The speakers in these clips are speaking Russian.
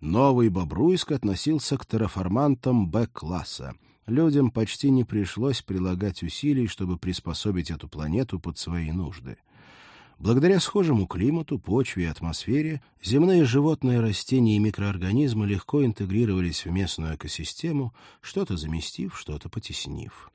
Новый Бобруйск относился к терраформантам Б-класса. Людям почти не пришлось прилагать усилий, чтобы приспособить эту планету под свои нужды. Благодаря схожему климату, почве и атмосфере, земные животные, растения и микроорганизмы легко интегрировались в местную экосистему, что-то заместив, что-то потеснив.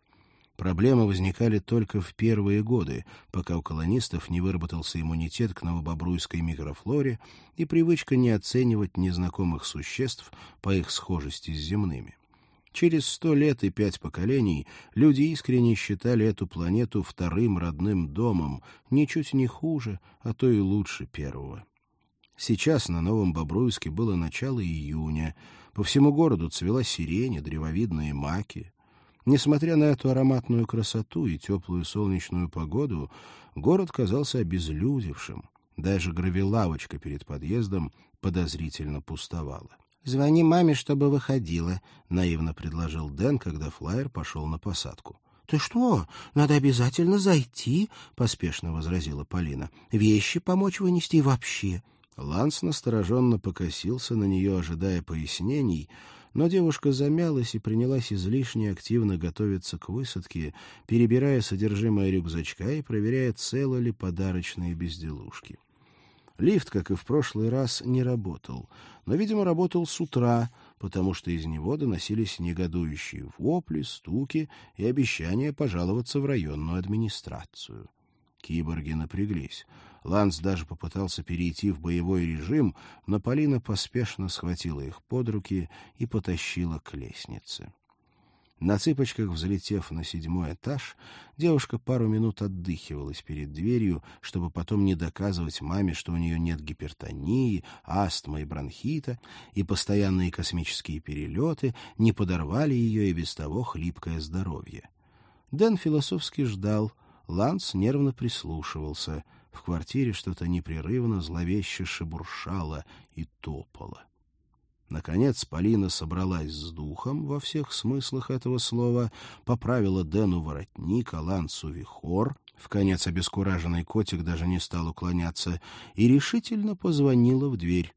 Проблемы возникали только в первые годы, пока у колонистов не выработался иммунитет к новобобруйской микрофлоре и привычка не оценивать незнакомых существ по их схожести с земными. Через сто лет и пять поколений люди искренне считали эту планету вторым родным домом, ничуть не хуже, а то и лучше первого. Сейчас на Новом Бобруйске было начало июня. По всему городу цвела сирень, древовидные маки. Несмотря на эту ароматную красоту и теплую солнечную погоду, город казался обезлюдевшим. Даже гравилавочка перед подъездом подозрительно пустовала. «Звони маме, чтобы выходила», — наивно предложил Дэн, когда флайер пошел на посадку. «Ты что? Надо обязательно зайти», — поспешно возразила Полина. «Вещи помочь вынести и вообще». Ланс настороженно покосился на нее, ожидая пояснений, но девушка замялась и принялась излишне активно готовиться к высадке, перебирая содержимое рюкзачка и проверяя, целы ли подарочные безделушки. Лифт, как и в прошлый раз, не работал, но, видимо, работал с утра, потому что из него доносились негодующие вопли, стуки и обещания пожаловаться в районную администрацию. Киборги напряглись. Ланс даже попытался перейти в боевой режим, но Полина поспешно схватила их под руки и потащила к лестнице. На цыпочках, взлетев на седьмой этаж, девушка пару минут отдыхивалась перед дверью, чтобы потом не доказывать маме, что у нее нет гипертонии, астмы и бронхита, и постоянные космические перелеты не подорвали ее и без того хлипкое здоровье. Дэн философски ждал, Ланс нервно прислушивался — в квартире что-то непрерывно зловеще шебуршало и топало. Наконец Полина собралась с духом во всех смыслах этого слова, поправила Дэну воротник, Алансу вихор, в конец обескураженный котик даже не стал уклоняться, и решительно позвонила в дверь.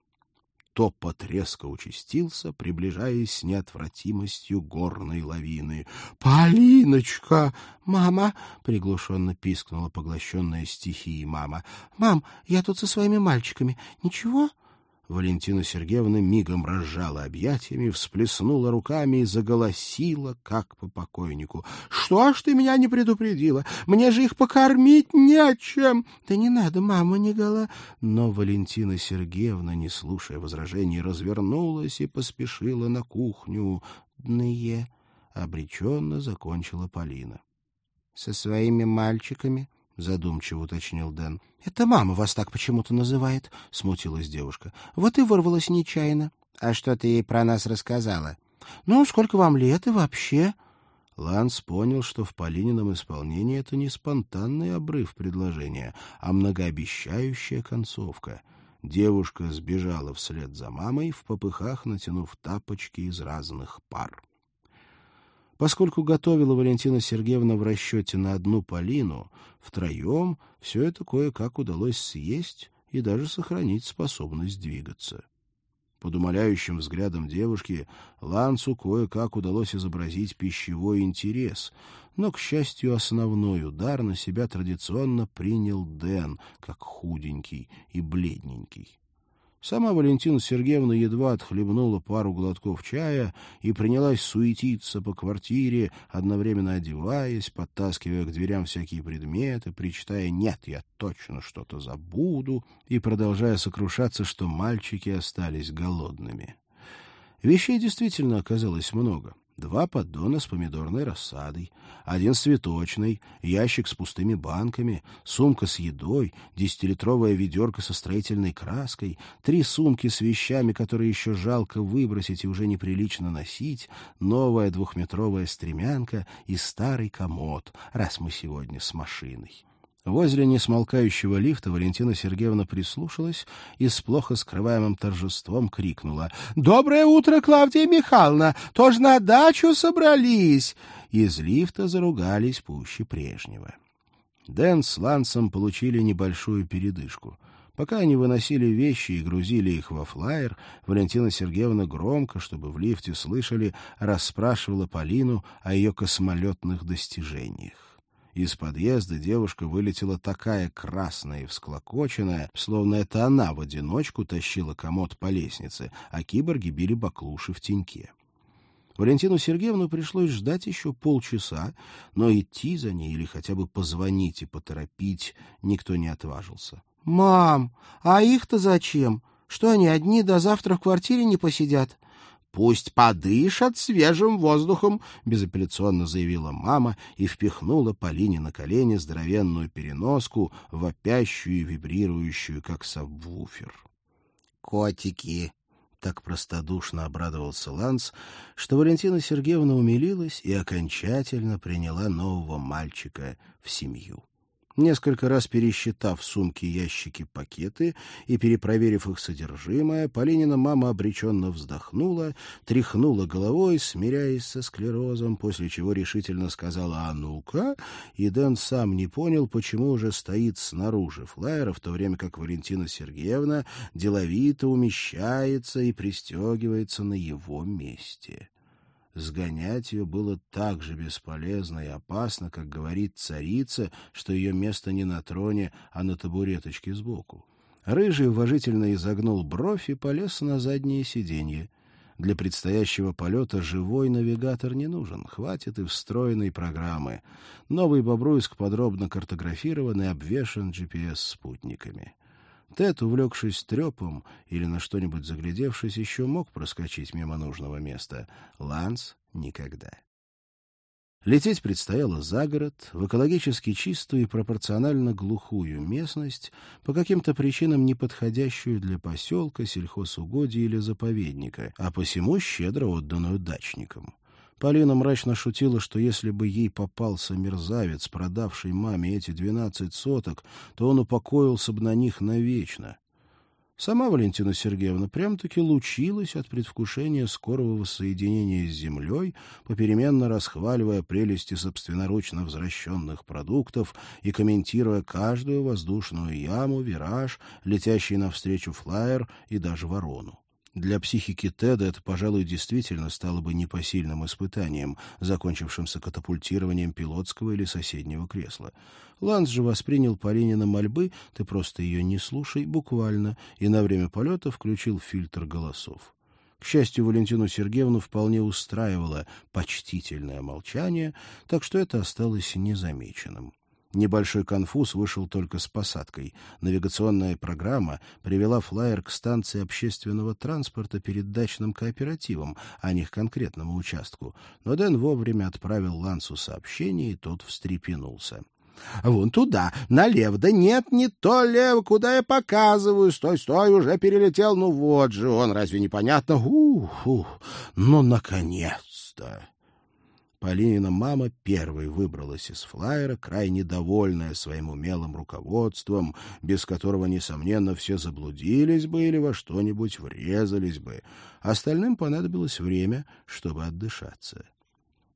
Топот резко участился, приближаясь с неотвратимостью горной лавины. «Полиночка! Мама!» — приглушенно пискнула поглощенная стихией мама. «Мам, я тут со своими мальчиками. Ничего?» Валентина Сергеевна мигом разжала объятиями, всплеснула руками и заголосила, как по покойнику. — Что ж ты меня не предупредила? Мне же их покормить нечем! — Да не надо, мама, не гола... Но Валентина Сергеевна, не слушая возражений, развернулась и поспешила на кухню. «Дные!» — обреченно закончила Полина. — Со своими мальчиками? — задумчиво уточнил Дэн. — Это мама вас так почему-то называет, — смутилась девушка. — Вот и вырвалась нечаянно. — А что ты ей про нас рассказала? — Ну, сколько вам лет и вообще... Ланс понял, что в Полинином исполнении это не спонтанный обрыв предложения, а многообещающая концовка. Девушка сбежала вслед за мамой, в попыхах натянув тапочки из разных пар. Поскольку готовила Валентина Сергеевна в расчете на одну Полину, втроем все это кое-как удалось съесть и даже сохранить способность двигаться. Под умоляющим взглядом девушки Лансу кое-как удалось изобразить пищевой интерес, но, к счастью, основной удар на себя традиционно принял Дэн, как худенький и бледненький. Сама Валентина Сергеевна едва отхлебнула пару глотков чая и принялась суетиться по квартире, одновременно одеваясь, подтаскивая к дверям всякие предметы, причитая «нет, я точно что-то забуду» и продолжая сокрушаться, что мальчики остались голодными. Вещей действительно оказалось много два поддона с помидорной рассадой, один с цветочной, ящик с пустыми банками, сумка с едой, десятилитровая ведерко со строительной краской, три сумки с вещами, которые еще жалко выбросить и уже неприлично носить, новая двухметровая стремянка и старый комод, раз мы сегодня с машиной. Возле несмолкающего лифта Валентина Сергеевна прислушалась и с плохо скрываемым торжеством крикнула. — Доброе утро, Клавдия Михайловна! Тоже на дачу собрались! Из лифта заругались пуще прежнего. Дэн с Лансом получили небольшую передышку. Пока они выносили вещи и грузили их во флайер, Валентина Сергеевна громко, чтобы в лифте слышали, расспрашивала Полину о ее космолетных достижениях. Из подъезда девушка вылетела такая красная и всклокоченная, словно это она в одиночку тащила комод по лестнице, а киборги били баклуши в теньке. Валентину Сергеевну пришлось ждать еще полчаса, но идти за ней или хотя бы позвонить и поторопить никто не отважился. «Мам, а их-то зачем? Что они одни до завтра в квартире не посидят?» «Пусть подышат свежим воздухом», — безапелляционно заявила мама и впихнула Полине на колени здоровенную переноску, вопящую и вибрирующую, как сабвуфер. «Котики!» — так простодушно обрадовался Ланс, что Валентина Сергеевна умилилась и окончательно приняла нового мальчика в семью. Несколько раз пересчитав сумки, ящики, пакеты и перепроверив их содержимое, Полинина мама обреченно вздохнула, тряхнула головой, смиряясь со склерозом, после чего решительно сказала «А ну-ка!» и Дэн сам не понял, почему уже стоит снаружи флайера, в то время как Валентина Сергеевна деловито умещается и пристегивается на его месте. Сгонять ее было так же бесполезно и опасно, как говорит царица, что ее место не на троне, а на табуреточке сбоку. Рыжий уважительно изогнул бровь и полез на заднее сиденье. Для предстоящего полета живой навигатор не нужен, хватит и встроенной программы. Новый Бобруйск подробно картографирован и обвешан GPS-спутниками. Тед, увлекшись трепом или на что-нибудь заглядевшись, еще мог проскочить мимо нужного места. Ланс — никогда. Лететь предстояло за город, в экологически чистую и пропорционально глухую местность, по каким-то причинам не подходящую для поселка, сельхозугодия или заповедника, а посему щедро отданную дачникам. Полина мрачно шутила, что если бы ей попался мерзавец, продавший маме эти двенадцать соток, то он упокоился бы на них навечно. Сама Валентина Сергеевна прям-таки лучилась от предвкушения скорого воссоединения с землей, попеременно расхваливая прелести собственноручно возвращенных продуктов и комментируя каждую воздушную яму, вираж, летящий навстречу флайер и даже ворону. Для психики Теда это, пожалуй, действительно стало бы непосильным испытанием, закончившимся катапультированием пилотского или соседнего кресла. Ланс же воспринял Полинина мольбы «ты просто ее не слушай» буквально и на время полета включил фильтр голосов. К счастью, Валентину Сергеевну вполне устраивало почтительное молчание, так что это осталось незамеченным. Небольшой конфуз вышел только с посадкой. Навигационная программа привела флайер к станции общественного транспорта перед дачным кооперативом, а не к конкретному участку. Но Дэн вовремя отправил Лансу сообщение, и тот встрепенулся. — Вон туда, налево. Да нет, не то лево, куда я показываю. Стой, стой, уже перелетел. Ну вот же он, разве непонятно? Ух, ух, ну, наконец-то! Полинина мама первой выбралась из флайера, крайне довольная своим умелым руководством, без которого, несомненно, все заблудились бы или во что-нибудь врезались бы. Остальным понадобилось время, чтобы отдышаться.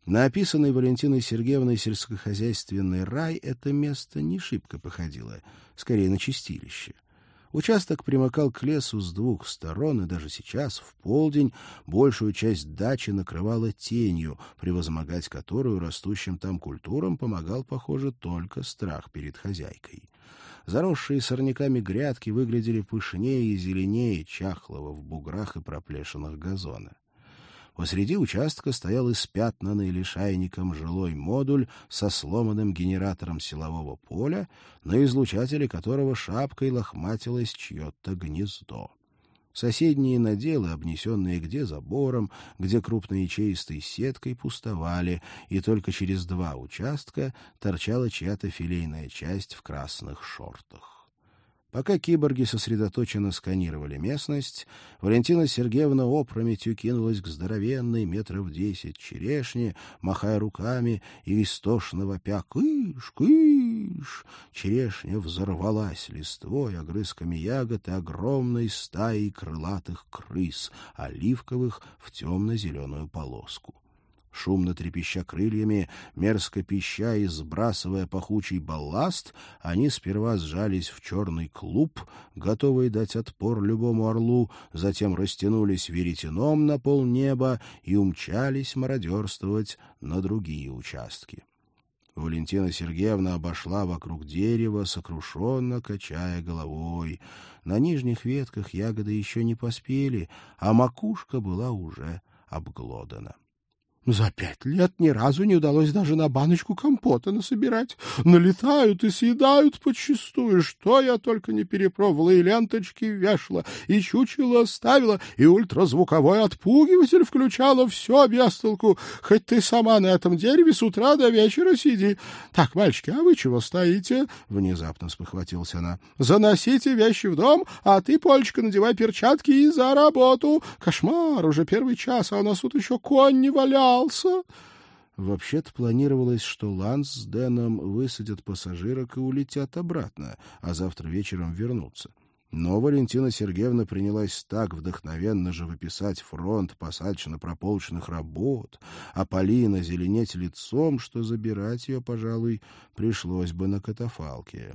На описанный Валентиной Сергеевной сельскохозяйственный рай это место не шибко походило, скорее на чистилище. Участок примыкал к лесу с двух сторон, и даже сейчас, в полдень, большую часть дачи накрывала тенью, превозмогать которую растущим там культурам помогал, похоже, только страх перед хозяйкой. Заросшие сорняками грядки выглядели пышнее и зеленее чахлого в буграх и проплешинах газона. Посреди участка стоял испятнанный лишайником жилой модуль со сломанным генератором силового поля, на излучателе которого шапкой лохматилось чье-то гнездо. Соседние наделы, обнесенные где забором, где крупной ячеистой сеткой, пустовали, и только через два участка торчала чья-то филейная часть в красных шортах. Пока киборги сосредоточенно сканировали местность, Валентина Сергеевна опрометью кинулась к здоровенной метров десять черешне, махая руками и истошно вопя «Кыш! Кыш!». Черешня взорвалась листвой, огрызками ягод и огромной стаей крылатых крыс, оливковых в темно-зеленую полоску. Шумно трепеща крыльями, мерзко пища и сбрасывая пахучий балласт, они сперва сжались в черный клуб, готовые дать отпор любому орлу, затем растянулись веретеном на полнеба и умчались мародерствовать на другие участки. Валентина Сергеевна обошла вокруг дерева, сокрушенно качая головой. На нижних ветках ягоды еще не поспели, а макушка была уже обглодана. За пять лет ни разу не удалось даже на баночку компота насобирать. Налетают и съедают подчистую. Что я только не перепробовала, и ленточки вешала, и чучело оставила, и ультразвуковой отпугиватель включала. Все без толку. Хоть ты сама на этом дереве с утра до вечера сиди. Так, мальчики, а вы чего стоите? Внезапно спохватилась она. Заносите вещи в дом, а ты, Полечка, надевай перчатки и за работу. Кошмар, уже первый час, а у нас тут еще конь не валял собрался?» Вообще-то планировалось, что Ланс с Дэном высадят пассажирок и улетят обратно, а завтра вечером вернутся. Но Валентина Сергеевна принялась так вдохновенно же выписать фронт посадочно-прополочных работ, а Полина зеленеть лицом, что забирать ее, пожалуй, пришлось бы на катафалке.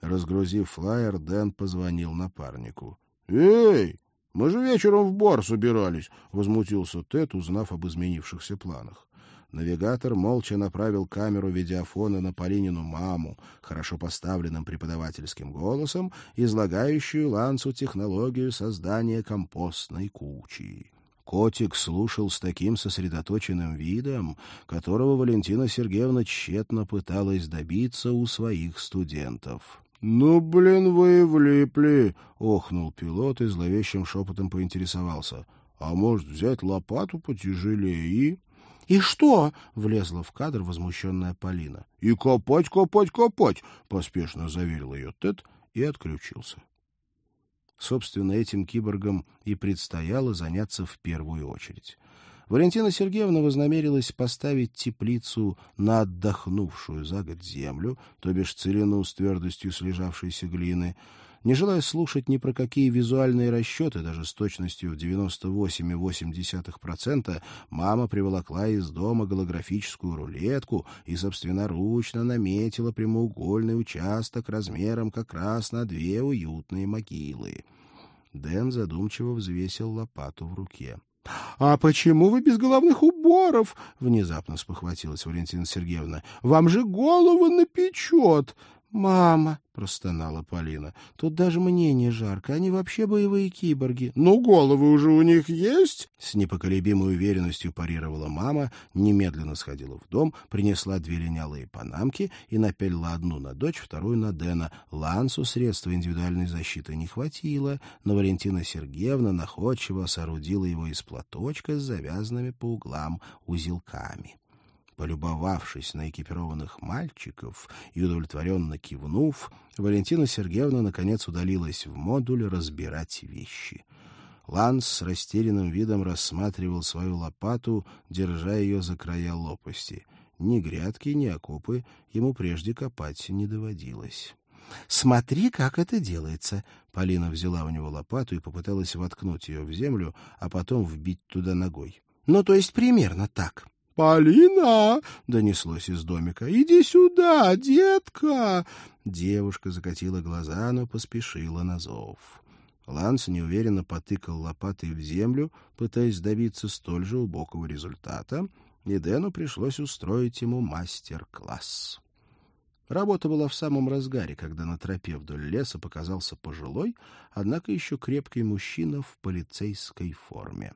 Разгрузив флайер, Дэн позвонил напарнику. — Эй, мы же вечером в бар собирались, — возмутился Тед, узнав об изменившихся планах. Навигатор молча направил камеру видеофона на Полинину маму, хорошо поставленным преподавательским голосом, излагающую Лансу технологию создания компостной кучи. Котик слушал с таким сосредоточенным видом, которого Валентина Сергеевна тщетно пыталась добиться у своих студентов. «Ну, блин, вы влипли!» — охнул пилот и зловещим шепотом поинтересовался. «А может, взять лопату потяжелее и...» «И что?» — влезла в кадр возмущенная Полина. «И копать, копать, копать!» — поспешно заверил ее Тед и отключился. Собственно, этим киборгам и предстояло заняться в первую очередь. Валентина Сергеевна вознамерилась поставить теплицу на отдохнувшую за год землю, то бишь целину с твердостью слежавшейся глины. Не желая слушать ни про какие визуальные расчеты, даже с точностью в 98,8%, мама приволокла из дома голографическую рулетку и собственноручно наметила прямоугольный участок размером как раз на две уютные могилы. Дэн задумчиво взвесил лопату в руке. — А почему вы без головных уборов? — внезапно спохватилась Валентина Сергеевна. — Вам же голову напечет. — Мама, — простонала Полина, — тут даже мне не жарко. Они вообще боевые киборги. — Ну, головы уже у них есть? С непоколебимой уверенностью парировала мама, немедленно сходила в дом, принесла две линялые панамки и напялила одну на дочь, вторую на Дэна. Лансу средства индивидуальной защиты не хватило, но Валентина Сергеевна находчиво соорудила его из платочка с завязанными по углам узелками. Полюбовавшись на экипированных мальчиков и удовлетворенно кивнув, Валентина Сергеевна наконец удалилась в модуль разбирать вещи. Ланс с растерянным видом рассматривал свою лопату, держа ее за края лопасти. Ни грядки, ни окопы ему прежде копать не доводилось. «Смотри, как это делается!» Полина взяла у него лопату и попыталась воткнуть ее в землю, а потом вбить туда ногой. «Ну, то есть примерно так». «Полина!» — донеслось из домика. «Иди сюда, детка!» Девушка закатила глаза, но поспешила на зов. Ланс неуверенно потыкал лопатой в землю, пытаясь добиться столь же убокого результата, и Дэну пришлось устроить ему мастер-класс. Работа была в самом разгаре, когда на тропе вдоль леса показался пожилой, однако еще крепкий мужчина в полицейской форме.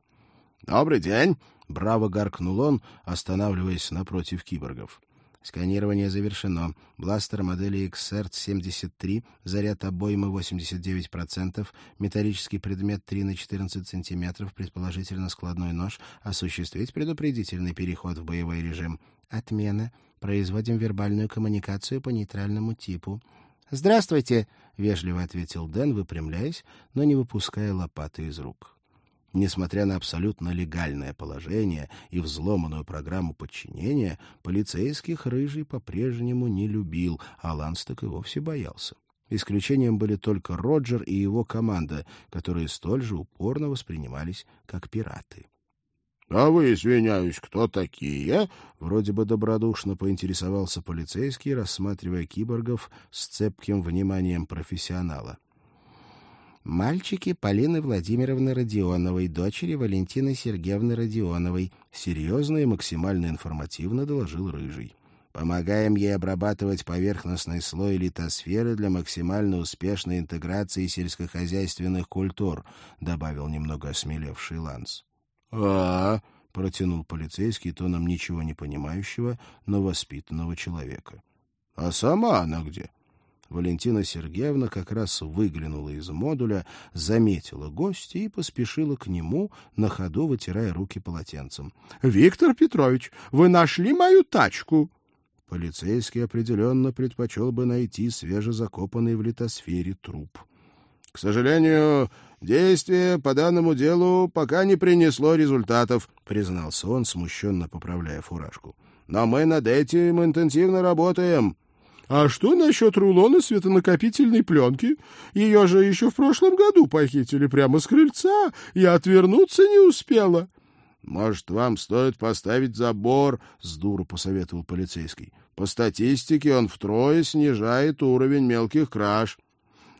«Добрый день!» — браво гаркнул он, останавливаясь напротив киборгов. Сканирование завершено. Бластер модели XR-73, заряд обоймы 89%, металлический предмет 3 на 14 см, предположительно складной нож. Осуществить предупредительный переход в боевой режим. Отмена. Производим вербальную коммуникацию по нейтральному типу. «Здравствуйте!» — вежливо ответил Дэн, выпрямляясь, но не выпуская лопаты из рук. Несмотря на абсолютно легальное положение и взломанную программу подчинения, полицейских Рыжий по-прежнему не любил, а Ланс так и вовсе боялся. Исключением были только Роджер и его команда, которые столь же упорно воспринимались как пираты. А вы, извиняюсь, кто такие? Вроде бы добродушно поинтересовался полицейский, рассматривая киборгов с цепким вниманием профессионала. «Мальчики Полины Владимировны Родионовой, дочери Валентины Сергеевны Родионовой», серьезно и максимально информативно доложил Рыжий. Помогаем ей обрабатывать поверхностный слой литосферы для максимально успешной интеграции сельскохозяйственных культур», — добавил немного осмелевший Ланс. «А, — протянул полицейский тоном ничего не понимающего, но воспитанного человека. — А сама она где? Валентина Сергеевна как раз выглянула из модуля, заметила гостя и поспешила к нему, на ходу вытирая руки полотенцем. — Виктор Петрович, вы нашли мою тачку? Полицейский определенно предпочел бы найти свежезакопанный в литосфере труп. — К сожалению, Действие по данному делу пока не принесло результатов, признался он, смущенно поправляя фуражку. Но мы над этим интенсивно работаем. А что насчет рулона светонакопительной пленки? Ее же еще в прошлом году похитили прямо с крыльца, и отвернуться не успела. Может, вам стоит поставить забор, с дуру посоветовал полицейский. По статистике он втрое снижает уровень мелких краж.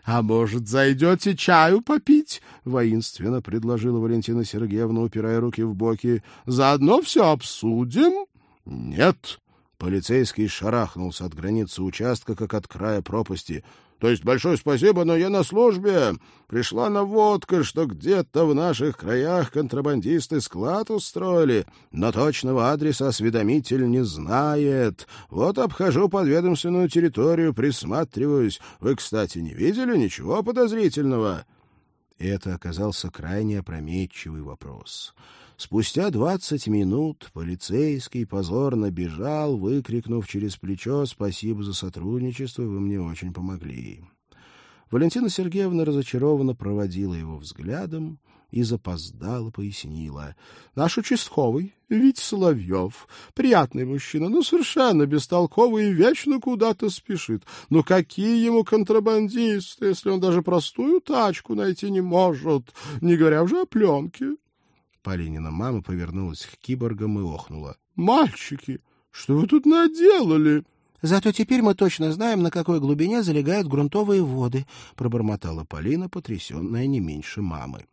«А может, зайдете чаю попить?» — воинственно предложила Валентина Сергеевна, упирая руки в боки. «Заодно все обсудим?» «Нет!» — полицейский шарахнулся от границы участка, как от края пропасти. То есть большое спасибо, но я на службе. Пришла наводка, что где-то в наших краях контрабандисты склад устроили, но точного адреса осведомитель не знает. Вот обхожу подведомственную территорию, присматриваюсь. Вы, кстати, не видели ничего подозрительного?» Это оказался крайне опрометчивый вопрос. Спустя двадцать минут полицейский позорно бежал, выкрикнув через плечо «Спасибо за сотрудничество, вы мне очень помогли». Валентина Сергеевна разочарованно проводила его взглядом и запоздала пояснила. — Наш участковый, ведь Соловьев, приятный мужчина, но совершенно бестолковый и вечно куда-то спешит. Но какие ему контрабандисты, если он даже простую тачку найти не может, не говоря уже о пленке? Полинина мама повернулась к киборгам и охнула. «Мальчики, что вы тут наделали?» «Зато теперь мы точно знаем, на какой глубине залегают грунтовые воды», — пробормотала Полина, потрясенная не меньше мамы.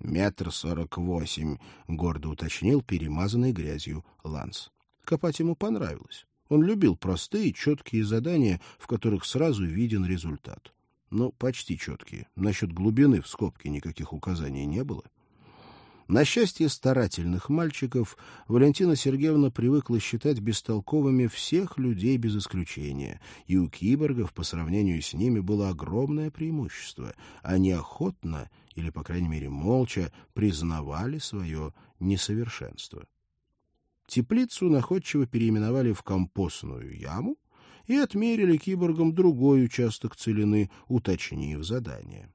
«Метр сорок восемь», — гордо уточнил перемазанный грязью Ланс. Копать ему понравилось. Он любил простые, четкие задания, в которых сразу виден результат. Ну, почти четкие. Насчет глубины в скобке никаких указаний не было. — на счастье старательных мальчиков, Валентина Сергеевна привыкла считать бестолковыми всех людей без исключения, и у киборгов по сравнению с ними было огромное преимущество. Они охотно, или, по крайней мере, молча, признавали свое несовершенство. Теплицу находчиво переименовали в компостную яму и отмерили киборгам другой участок целины, уточнив задание.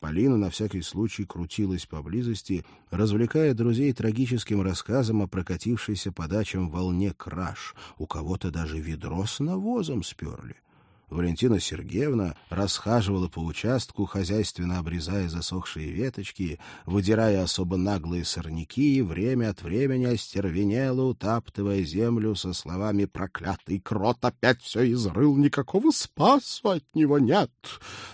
Полина на всякий случай крутилась поблизости, развлекая друзей трагическим рассказом о прокатившейся по дачам волне краж. У кого-то даже ведро с навозом сперли. Валентина Сергеевна расхаживала по участку, хозяйственно обрезая засохшие веточки, выдирая особо наглые сорняки и время от времени остервенела, утаптывая землю со словами «Проклятый крот опять все изрыл, никакого спасу от него нет!»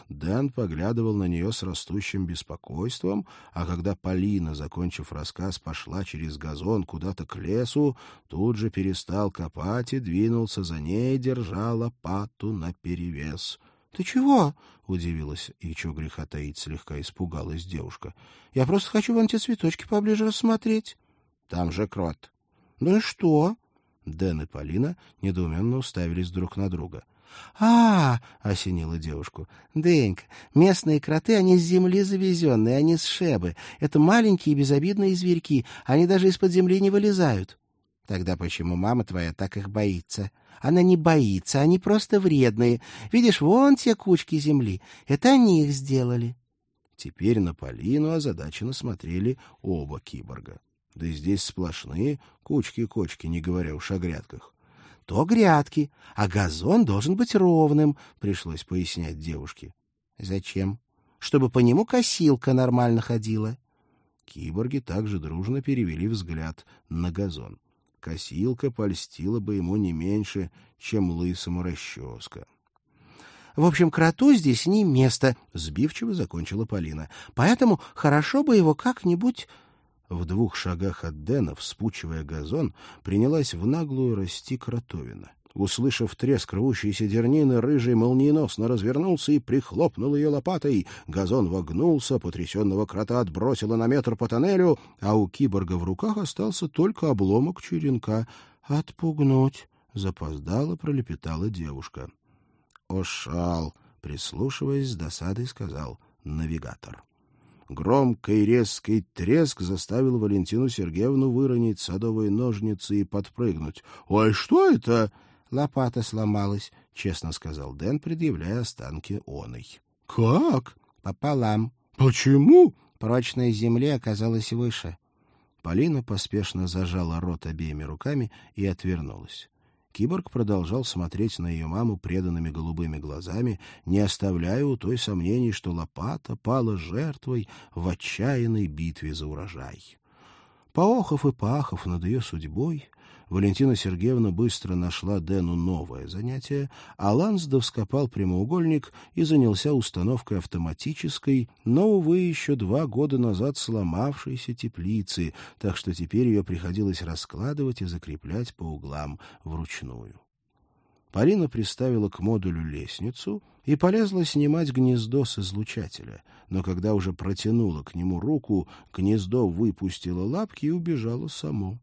Дэн поглядывал на нее с растущим беспокойством, а когда Полина, закончив рассказ, пошла через газон куда-то к лесу, тут же перестал копать и двинулся за ней, держа лопату на перевес. — Ты чего? — удивилась, и чего греха таить, слегка испугалась девушка. — Я просто хочу вон те цветочки поближе рассмотреть. — Там же крот. — Ну и что? Дэн и Полина недоуменно уставились друг на друга. — А, — осенила девушку, — Денька, местные кроты, они с земли завезенные, они с шебы. Это маленькие безобидные зверьки, они даже из-под земли не вылезают. — Тогда почему мама твоя так их боится? — она не боится, они просто вредные. Видишь, вон те кучки земли. Это они их сделали. Теперь на Полину озадаченно смотрели оба киборга. Да и здесь сплошные кучки-кочки, не говоря уж о грядках. — То грядки, а газон должен быть ровным, — пришлось пояснять девушке. — Зачем? — Чтобы по нему косилка нормально ходила. Киборги также дружно перевели взгляд на газон. Косилка польстила бы ему не меньше, чем лысому расческа. — В общем, кроту здесь не место, — сбивчиво закончила Полина. — Поэтому хорошо бы его как-нибудь... В двух шагах от Дэна, вспучивая газон, принялась в наглую расти кротовина. Услышав треск рвущейся дернины, рыжий молниеносно развернулся и прихлопнул ее лопатой. Газон вогнулся, потрясенного крота отбросило на метр по тоннелю, а у киборга в руках остался только обломок черенка. «Отпугнуть!» — запоздало пролепетала девушка. «Ошал!» — прислушиваясь с досадой, сказал навигатор. Громкий резкий треск заставил Валентину Сергеевну выронить садовые ножницы и подпрыгнуть. «Ой, что это?» Лопата сломалась, — честно сказал Дэн, предъявляя останки оной. — Как? — Пополам. — Почему? Прочная земля оказалась выше. Полина поспешно зажала рот обеими руками и отвернулась. Киборг продолжал смотреть на ее маму преданными голубыми глазами, не оставляя у той сомнений, что лопата пала жертвой в отчаянной битве за урожай. Поохов и пахов над ее судьбой, Валентина Сергеевна быстро нашла Дэну новое занятие, а Лансдов скопал прямоугольник и занялся установкой автоматической, но, увы, еще два года назад сломавшейся теплицы, так что теперь ее приходилось раскладывать и закреплять по углам вручную. Полина приставила к модулю лестницу и полезла снимать гнездо с излучателя, но когда уже протянула к нему руку, гнездо выпустило лапки и убежало само.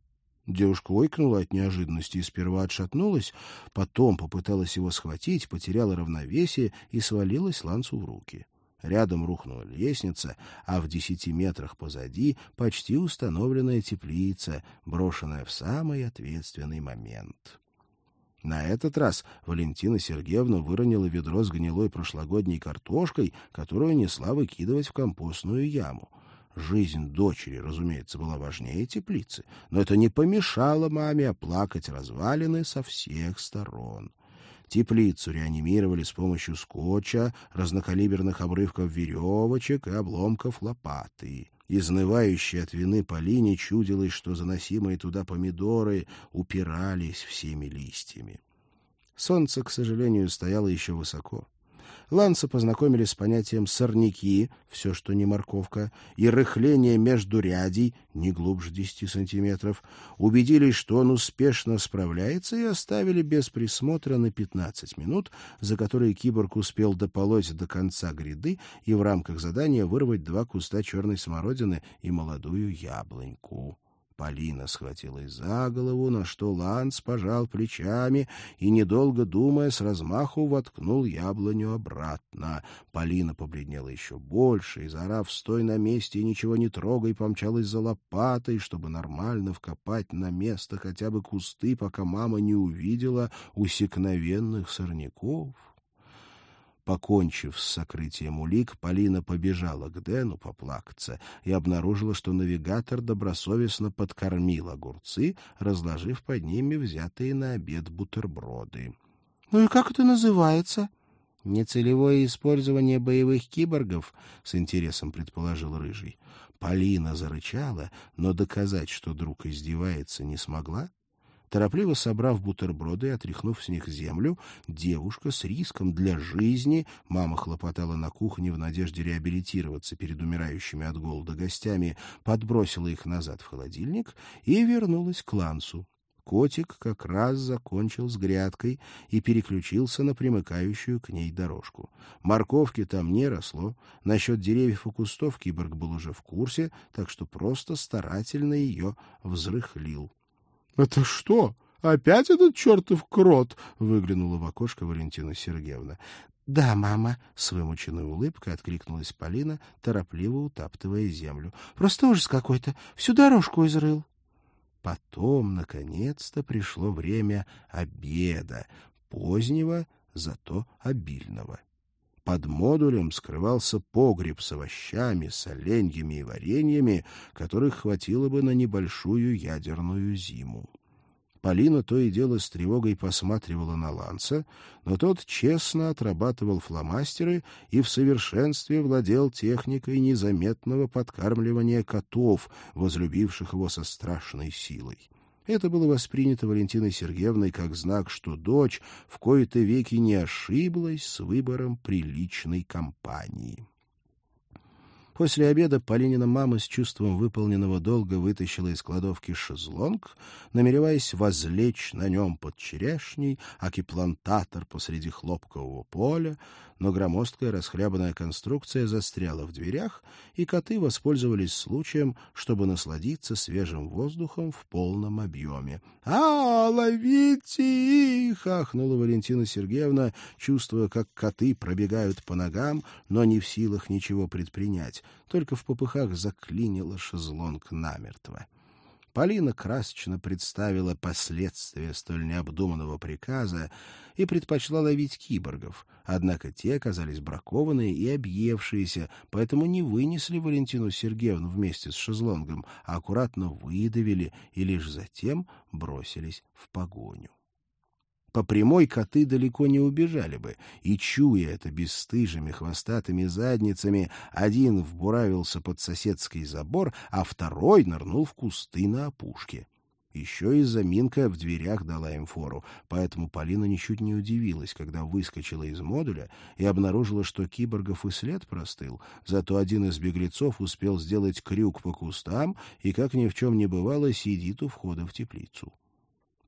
Девушка ойкнула от неожиданности и сперва отшатнулась, потом попыталась его схватить, потеряла равновесие и свалилась Лансу в руки. Рядом рухнула лестница, а в десяти метрах позади почти установленная теплица, брошенная в самый ответственный момент. На этот раз Валентина Сергеевна выронила ведро с гнилой прошлогодней картошкой, которую несла выкидывать в компостную яму. Жизнь дочери, разумеется, была важнее теплицы, но это не помешало маме оплакать развалины со всех сторон. Теплицу реанимировали с помощью скотча, разнокалиберных обрывков веревочек и обломков лопаты. Изнывающей от вины Полине чудилось, что заносимые туда помидоры упирались всеми листьями. Солнце, к сожалению, стояло еще высоко. Ланса познакомили с понятием «сорняки», все, что не морковка, и рыхление между рядей, не глубже десяти сантиметров, убедились, что он успешно справляется, и оставили без присмотра на пятнадцать минут, за которые киборг успел дополоть до конца гряды и в рамках задания вырвать два куста черной смородины и молодую яблоньку. Полина схватилась за голову, на что Ланс пожал плечами и, недолго думая, с размаху воткнул яблоню обратно. Полина побледнела еще больше и, заорав «Стой на месте и ничего не трогай!» помчалась за лопатой, чтобы нормально вкопать на место хотя бы кусты, пока мама не увидела усекновенных сорняков. Покончив с сокрытием улик, Полина побежала к Дэну поплакаться и обнаружила, что навигатор добросовестно подкормил огурцы, разложив под ними взятые на обед бутерброды. — Ну и как это называется? — Нецелевое использование боевых киборгов, — с интересом предположил Рыжий. Полина зарычала, но доказать, что друг издевается, не смогла. Торопливо собрав бутерброды и отряхнув с них землю, девушка с риском для жизни, мама хлопотала на кухне в надежде реабилитироваться перед умирающими от голода гостями, подбросила их назад в холодильник и вернулась к Лансу. Котик как раз закончил с грядкой и переключился на примыкающую к ней дорожку. Морковки там не росло. Насчет деревьев и кустов киборг был уже в курсе, так что просто старательно ее взрыхлил. — Это что? Опять этот чертов крот? — выглянула в окошко Валентина Сергеевна. — Да, мама, — с вымученной улыбкой откликнулась Полина, торопливо утаптывая землю. — Просто ужас какой-то. Всю дорожку изрыл. Потом, наконец-то, пришло время обеда, позднего, зато обильного. Под модулем скрывался погреб с овощами, соленьями и вареньями, которых хватило бы на небольшую ядерную зиму. Полина то и дело с тревогой посматривала на Ланса, но тот честно отрабатывал фломастеры и в совершенстве владел техникой незаметного подкармливания котов, возлюбивших его со страшной силой. Это было воспринято Валентиной Сергеевной как знак, что дочь в кои-то веки не ошиблась с выбором приличной компании. После обеда Полинина мама с чувством выполненного долга вытащила из кладовки шезлонг, намереваясь возлечь на нем под черешней, аки плантатор посреди хлопкового поля, но громоздкая расхлябанная конструкция застряла в дверях, и коты воспользовались случаем, чтобы насладиться свежим воздухом в полном объеме. — А, ловите их! — ахнула Валентина Сергеевна, чувствуя, как коты пробегают по ногам, но не в силах ничего предпринять. Только в попыхах заклинила шезлонг намертво. Полина красочно представила последствия столь необдуманного приказа и предпочла ловить киборгов, однако те оказались бракованные и объевшиеся, поэтому не вынесли Валентину Сергеевну вместе с шезлонгом, а аккуратно выдавили и лишь затем бросились в погоню. По прямой коты далеко не убежали бы, и, чуя это бесстыжими хвостатыми задницами, один вбуравился под соседский забор, а второй нырнул в кусты на опушке. Еще и заминка в дверях дала им фору, поэтому Полина ничуть не удивилась, когда выскочила из модуля и обнаружила, что киборгов и след простыл, зато один из беглецов успел сделать крюк по кустам и, как ни в чем не бывало, сидит у входа в теплицу.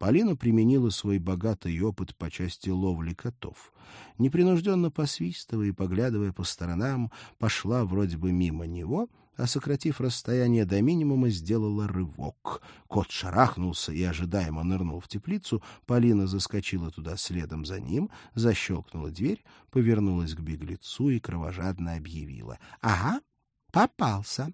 Полина применила свой богатый опыт по части ловли котов. Непринужденно посвистывая и поглядывая по сторонам, пошла вроде бы мимо него, а, сократив расстояние до минимума, сделала рывок. Кот шарахнулся и ожидаемо нырнул в теплицу. Полина заскочила туда следом за ним, защелкнула дверь, повернулась к беглецу и кровожадно объявила. — Ага, попался.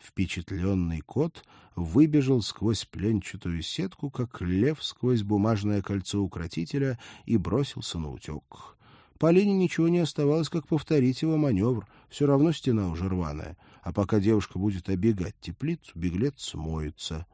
Впечатленный кот выбежал сквозь пленчатую сетку, как лев сквозь бумажное кольцо укротителя, и бросился на утек. Полине ничего не оставалось, как повторить его маневр. Все равно стена уже рваная. А пока девушка будет обегать теплицу, беглец смоется.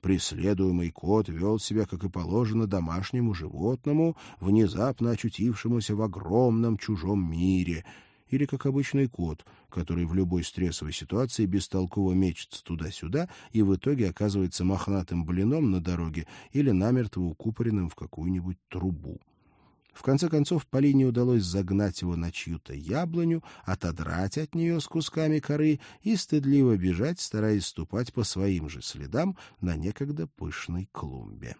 Преследуемый кот вел себя, как и положено, домашнему животному, внезапно очутившемуся в огромном чужом мире — или как обычный кот, который в любой стрессовой ситуации бестолково мечется туда-сюда и в итоге оказывается мохнатым блином на дороге или намертво укупоренным в какую-нибудь трубу. В конце концов, Полине удалось загнать его на чью-то яблоню, отодрать от нее с кусками коры и стыдливо бежать, стараясь ступать по своим же следам на некогда пышной клумбе.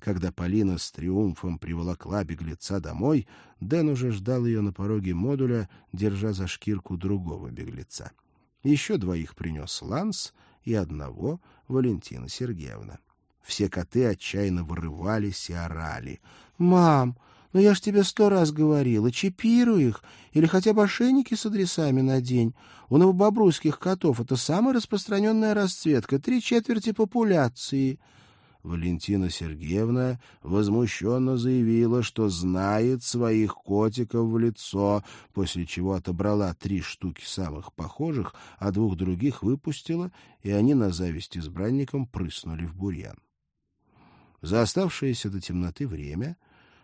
Когда Полина с триумфом приволокла беглеца домой, Дэн уже ждал ее на пороге модуля, держа за шкирку другого беглеца. Еще двоих принес Ланс и одного — Валентина Сергеевна. Все коты отчаянно вырывались и орали. — Мам, ну я ж тебе сто раз говорила, чипируй их, или хотя бы ошейники с адресами надень. У новобобруйских котов это самая распространенная расцветка, три четверти популяции. Валентина Сергеевна возмущенно заявила, что знает своих котиков в лицо, после чего отобрала три штуки самых похожих, а двух других выпустила, и они на зависть избранникам прыснули в бурьян. За оставшееся до темноты время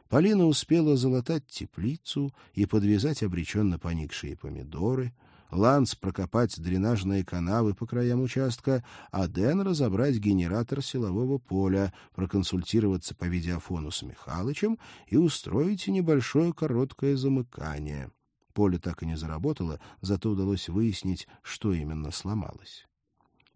Полина успела залатать теплицу и подвязать обреченно поникшие помидоры — Ланс прокопать дренажные канавы по краям участка, а Дэн разобрать генератор силового поля, проконсультироваться по видеофону с Михалычем и устроить небольшое короткое замыкание. Поле так и не заработало, зато удалось выяснить, что именно сломалось.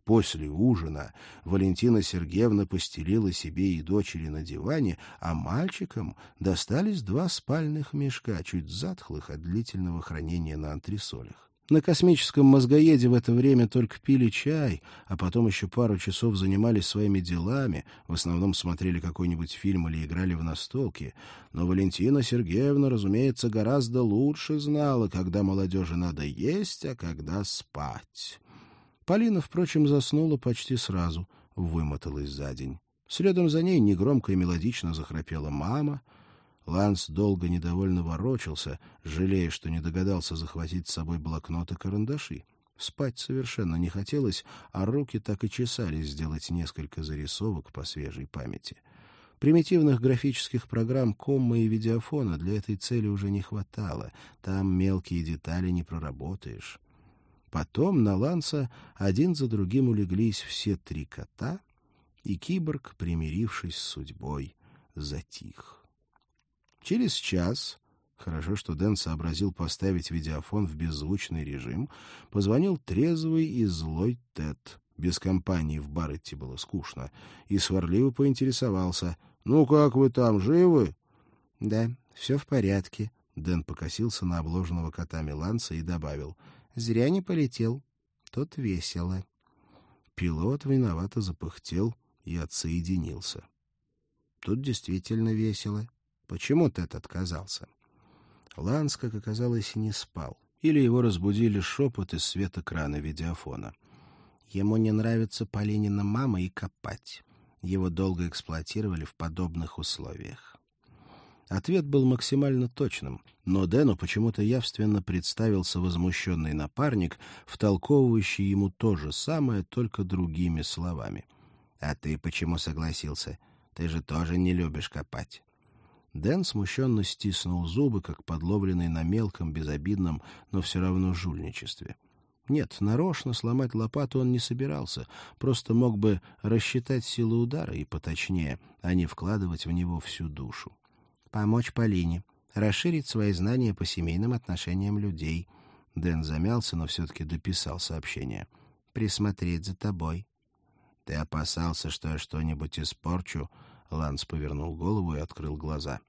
После ужина Валентина Сергеевна постелила себе и дочери на диване, а мальчикам достались два спальных мешка, чуть затхлых от длительного хранения на антресолях. На космическом мозгоеде в это время только пили чай, а потом еще пару часов занимались своими делами, в основном смотрели какой-нибудь фильм или играли в настолки. Но Валентина Сергеевна, разумеется, гораздо лучше знала, когда молодежи надо есть, а когда спать. Полина, впрочем, заснула почти сразу, вымоталась за день. Следом за ней негромко и мелодично захрапела мама — Ланс долго недовольно ворочался, жалея, что не догадался захватить с собой блокнот и карандаши. Спать совершенно не хотелось, а руки так и чесались сделать несколько зарисовок по свежей памяти. Примитивных графических программ комма и видеофона для этой цели уже не хватало. Там мелкие детали не проработаешь. Потом на Ланса один за другим улеглись все три кота, и киборг, примирившись с судьбой, затих. Через час, хорошо, что Дэн сообразил поставить видеофон в беззвучный режим, позвонил трезвый и злой Тед. Без компании в бар идти было скучно, и сварливо поинтересовался. — Ну как вы там, живы? — Да, все в порядке. Дэн покосился на обложенного котами Ланса и добавил. — Зря не полетел. Тут весело. Пилот виновато запыхтел и отсоединился. Тут действительно весело. Почему Тед отказался? Ланс, как оказалось, не спал. Или его разбудили шепот из света крана видеофона. Ему не нравится Полинина мама и копать. Его долго эксплуатировали в подобных условиях. Ответ был максимально точным, но Дэну почему-то явственно представился возмущенный напарник, втолковывающий ему то же самое, только другими словами. «А ты почему согласился? Ты же тоже не любишь копать». Дэн смущенно стиснул зубы, как подловленный на мелком, безобидном, но все равно жульничестве. Нет, нарочно сломать лопату он не собирался, просто мог бы рассчитать силу удара и поточнее, а не вкладывать в него всю душу. Помочь Полине, расширить свои знания по семейным отношениям людей. Дэн замялся, но все-таки дописал сообщение. Присмотреть за тобой. Ты опасался, что я что-нибудь испорчу? Ланс повернул голову и открыл глаза.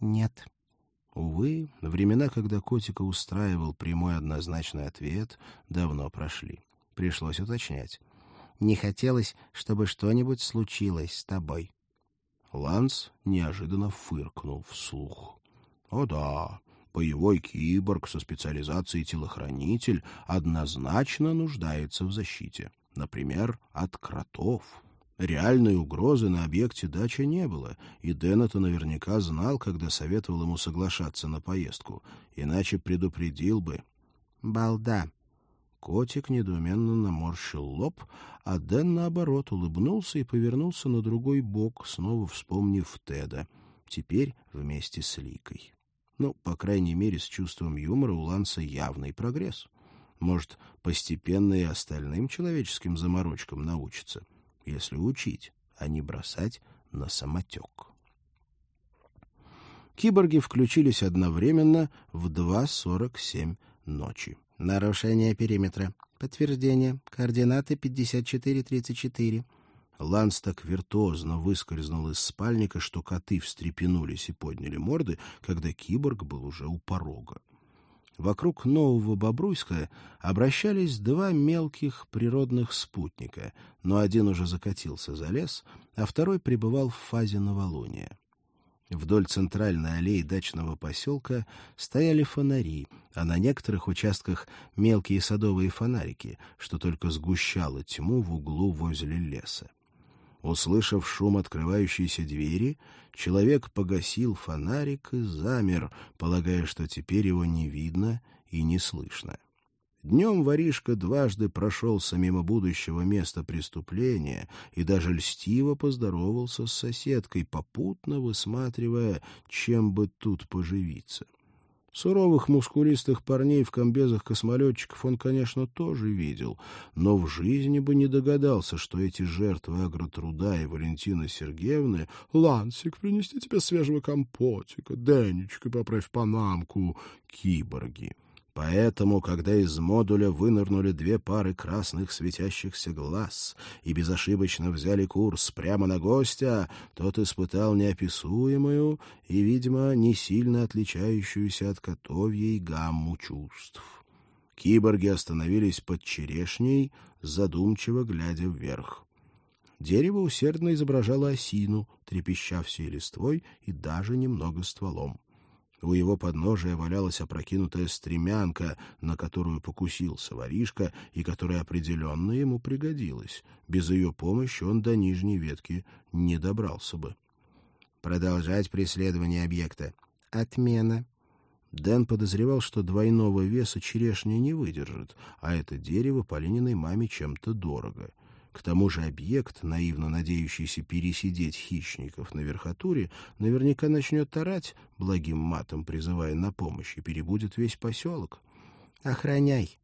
Нет. Увы, времена, когда котика устраивал прямой однозначный ответ, давно прошли. Пришлось уточнять. Не хотелось, чтобы что-нибудь случилось с тобой. Ланс неожиданно фыркнул вслух. «О да, боевой киборг со специализацией телохранитель однозначно нуждается в защите. Например, от кротов». Реальной угрозы на объекте дача не было, и Дэн это наверняка знал, когда советовал ему соглашаться на поездку, иначе предупредил бы. «Балда!» Котик недоуменно наморщил лоб, а Дэн, наоборот, улыбнулся и повернулся на другой бок, снова вспомнив Теда, теперь вместе с Ликой. Ну, по крайней мере, с чувством юмора у Ланса явный прогресс. Может, постепенно и остальным человеческим заморочкам научится если учить, а не бросать на самотек. Киборги включились одновременно в 2.47 ночи. Нарушение периметра. Подтверждение. Координаты 5434. Ланс так виртуозно выскользнул из спальника, что коты встрепенулись и подняли морды, когда киборг был уже у порога. Вокруг Нового Бобруйска обращались два мелких природных спутника, но один уже закатился за лес, а второй пребывал в фазе новолуния. Вдоль центральной аллеи дачного поселка стояли фонари, а на некоторых участках мелкие садовые фонарики, что только сгущало тьму в углу возле леса. Услышав шум открывающейся двери, человек погасил фонарик и замер, полагая, что теперь его не видно и не слышно. Днем воришка дважды прошелся мимо будущего места преступления и даже льстиво поздоровался с соседкой, попутно высматривая, чем бы тут поживиться. Суровых мускулистых парней в комбезах космолетчиков он, конечно, тоже видел, но в жизни бы не догадался, что эти жертвы агротруда и Валентины Сергеевны «Лансик, принести тебе свежего компотика, Денечка, поправь панамку», киборги. Поэтому, когда из модуля вынырнули две пары красных светящихся глаз и безошибочно взяли курс прямо на гостя, тот испытал неописуемую и, видимо, не сильно отличающуюся от котовьей гамму чувств. Киборги остановились под черешней, задумчиво глядя вверх. Дерево усердно изображало осину, трепеща всей листвой и даже немного стволом. У его подножия валялась опрокинутая стремянка, на которую покусился воришка и которая определенно ему пригодилась. Без ее помощи он до нижней ветки не добрался бы. Продолжать преследование объекта. Отмена. Дэн подозревал, что двойного веса черешня не выдержит, а это дерево Полининой маме чем-то дорого. К тому же объект, наивно надеющийся пересидеть хищников на верхотуре, наверняка начнет орать, благим матом призывая на помощь, и перебудет весь поселок. «Охраняй!»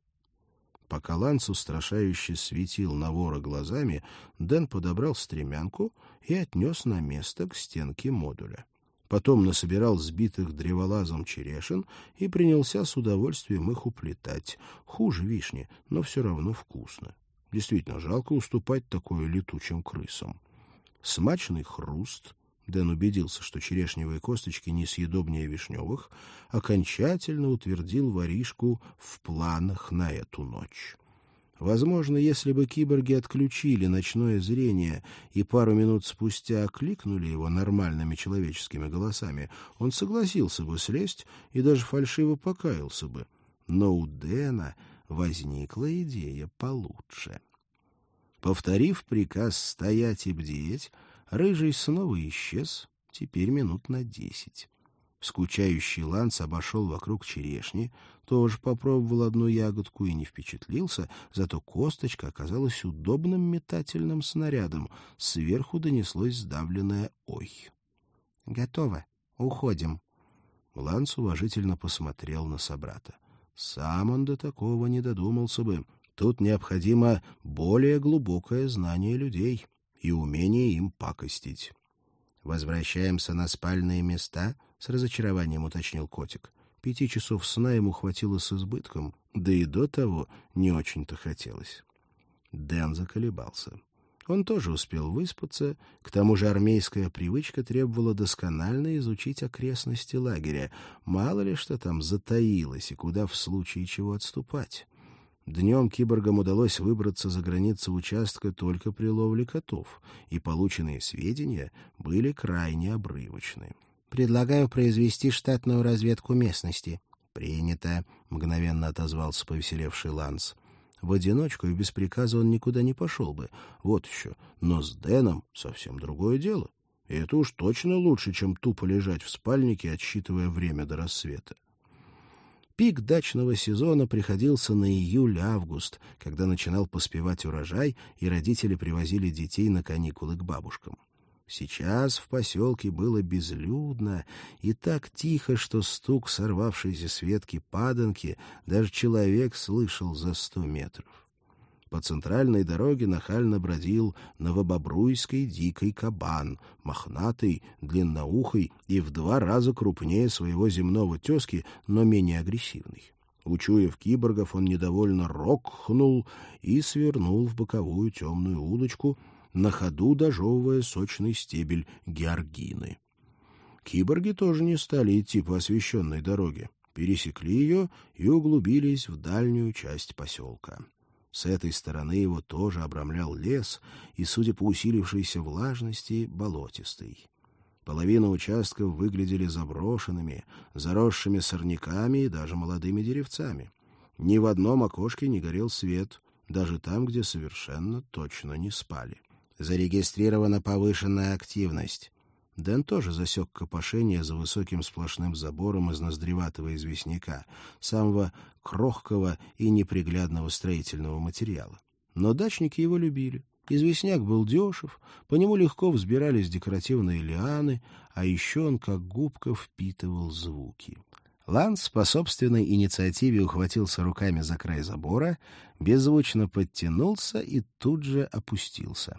Пока Ланс устрашающе светил на вора глазами, Дэн подобрал стремянку и отнес на место к стенке модуля. Потом насобирал сбитых древолазом черешин и принялся с удовольствием их уплетать. Хуже вишни, но все равно вкусно. Действительно, жалко уступать такое летучим крысам. Смачный хруст, Дэн убедился, что черешневые косточки несъедобнее вишневых, окончательно утвердил воришку в планах на эту ночь. Возможно, если бы киборги отключили ночное зрение и пару минут спустя окликнули его нормальными человеческими голосами, он согласился бы слезть и даже фальшиво покаялся бы. Но у Дэна возникла идея получше. Повторив приказ стоять и бдеть, Рыжий снова исчез, теперь минут на десять. Скучающий Ланс обошел вокруг черешни, тоже попробовал одну ягодку и не впечатлился, зато косточка оказалась удобным метательным снарядом. Сверху донеслось сдавленное «Ой». «Готово. Уходим». Ланс уважительно посмотрел на собрата. Сам он до такого не додумался бы. Тут необходимо более глубокое знание людей и умение им пакостить. «Возвращаемся на спальные места?» — с разочарованием уточнил котик. Пяти часов сна ему хватило с избытком, да и до того не очень-то хотелось. Дэн заколебался. Он тоже успел выспаться, к тому же армейская привычка требовала досконально изучить окрестности лагеря, мало ли что там затаилось и куда в случае чего отступать. Днем киборгам удалось выбраться за границы участка только при ловле котов, и полученные сведения были крайне обрывочны. «Предлагаю произвести штатную разведку местности». «Принято», — мгновенно отозвался повеселевший Ланс. В одиночку и без приказа он никуда не пошел бы. Вот еще. Но с Дэном совсем другое дело. И это уж точно лучше, чем тупо лежать в спальнике, отсчитывая время до рассвета. Пик дачного сезона приходился на июль-август, когда начинал поспевать урожай, и родители привозили детей на каникулы к бабушкам. Сейчас в поселке было безлюдно и так тихо, что стук сорвавшейся с ветки паданки даже человек слышал за сто метров. По центральной дороге нахально бродил новобобруйский дикий кабан, мохнатый, длинноухий и в два раза крупнее своего земного тезки, но менее агрессивный. Учуяв киборгов, он недовольно рокхнул и свернул в боковую темную улочку, на ходу дожевывая сочный стебель георгины. Киборги тоже не стали идти по освещенной дороге, пересекли ее и углубились в дальнюю часть поселка. С этой стороны его тоже обрамлял лес и, судя по усилившейся влажности, болотистый. Половина участков выглядели заброшенными, заросшими сорняками и даже молодыми деревцами. Ни в одном окошке не горел свет, даже там, где совершенно точно не спали. Зарегистрирована повышенная активность. Дэн тоже засек копошение за высоким сплошным забором из ноздреватого известняка, самого крохкого и неприглядного строительного материала. Но дачники его любили. Известняк был дешев, по нему легко взбирались декоративные лианы, а еще он как губка впитывал звуки. Ланс по собственной инициативе ухватился руками за край забора, беззвучно подтянулся и тут же опустился.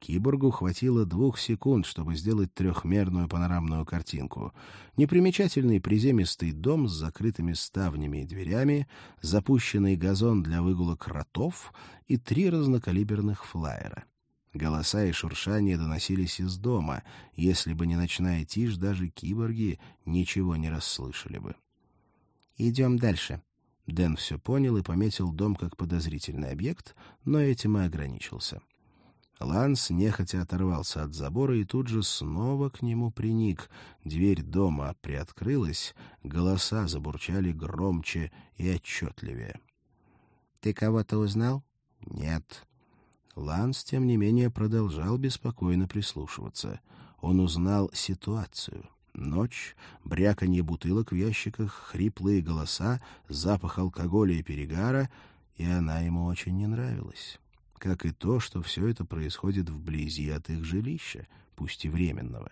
Киборгу хватило двух секунд, чтобы сделать трехмерную панорамную картинку. Непримечательный приземистый дом с закрытыми ставнями и дверями, запущенный газон для выгула кротов и три разнокалиберных флайера. Голоса и шуршания доносились из дома. Если бы не ночная тишь, даже киборги ничего не расслышали бы. «Идем дальше». Дэн все понял и пометил дом как подозрительный объект, но этим и ограничился. Ланс нехотя оторвался от забора и тут же снова к нему приник. Дверь дома приоткрылась, голоса забурчали громче и отчетливее. — Ты кого-то узнал? — Нет. Ланс, тем не менее, продолжал беспокойно прислушиваться. Он узнал ситуацию. Ночь, бряканье бутылок в ящиках, хриплые голоса, запах алкоголя и перегара, и она ему очень не нравилась. Как и то, что все это происходит вблизи от их жилища, пусть и временного.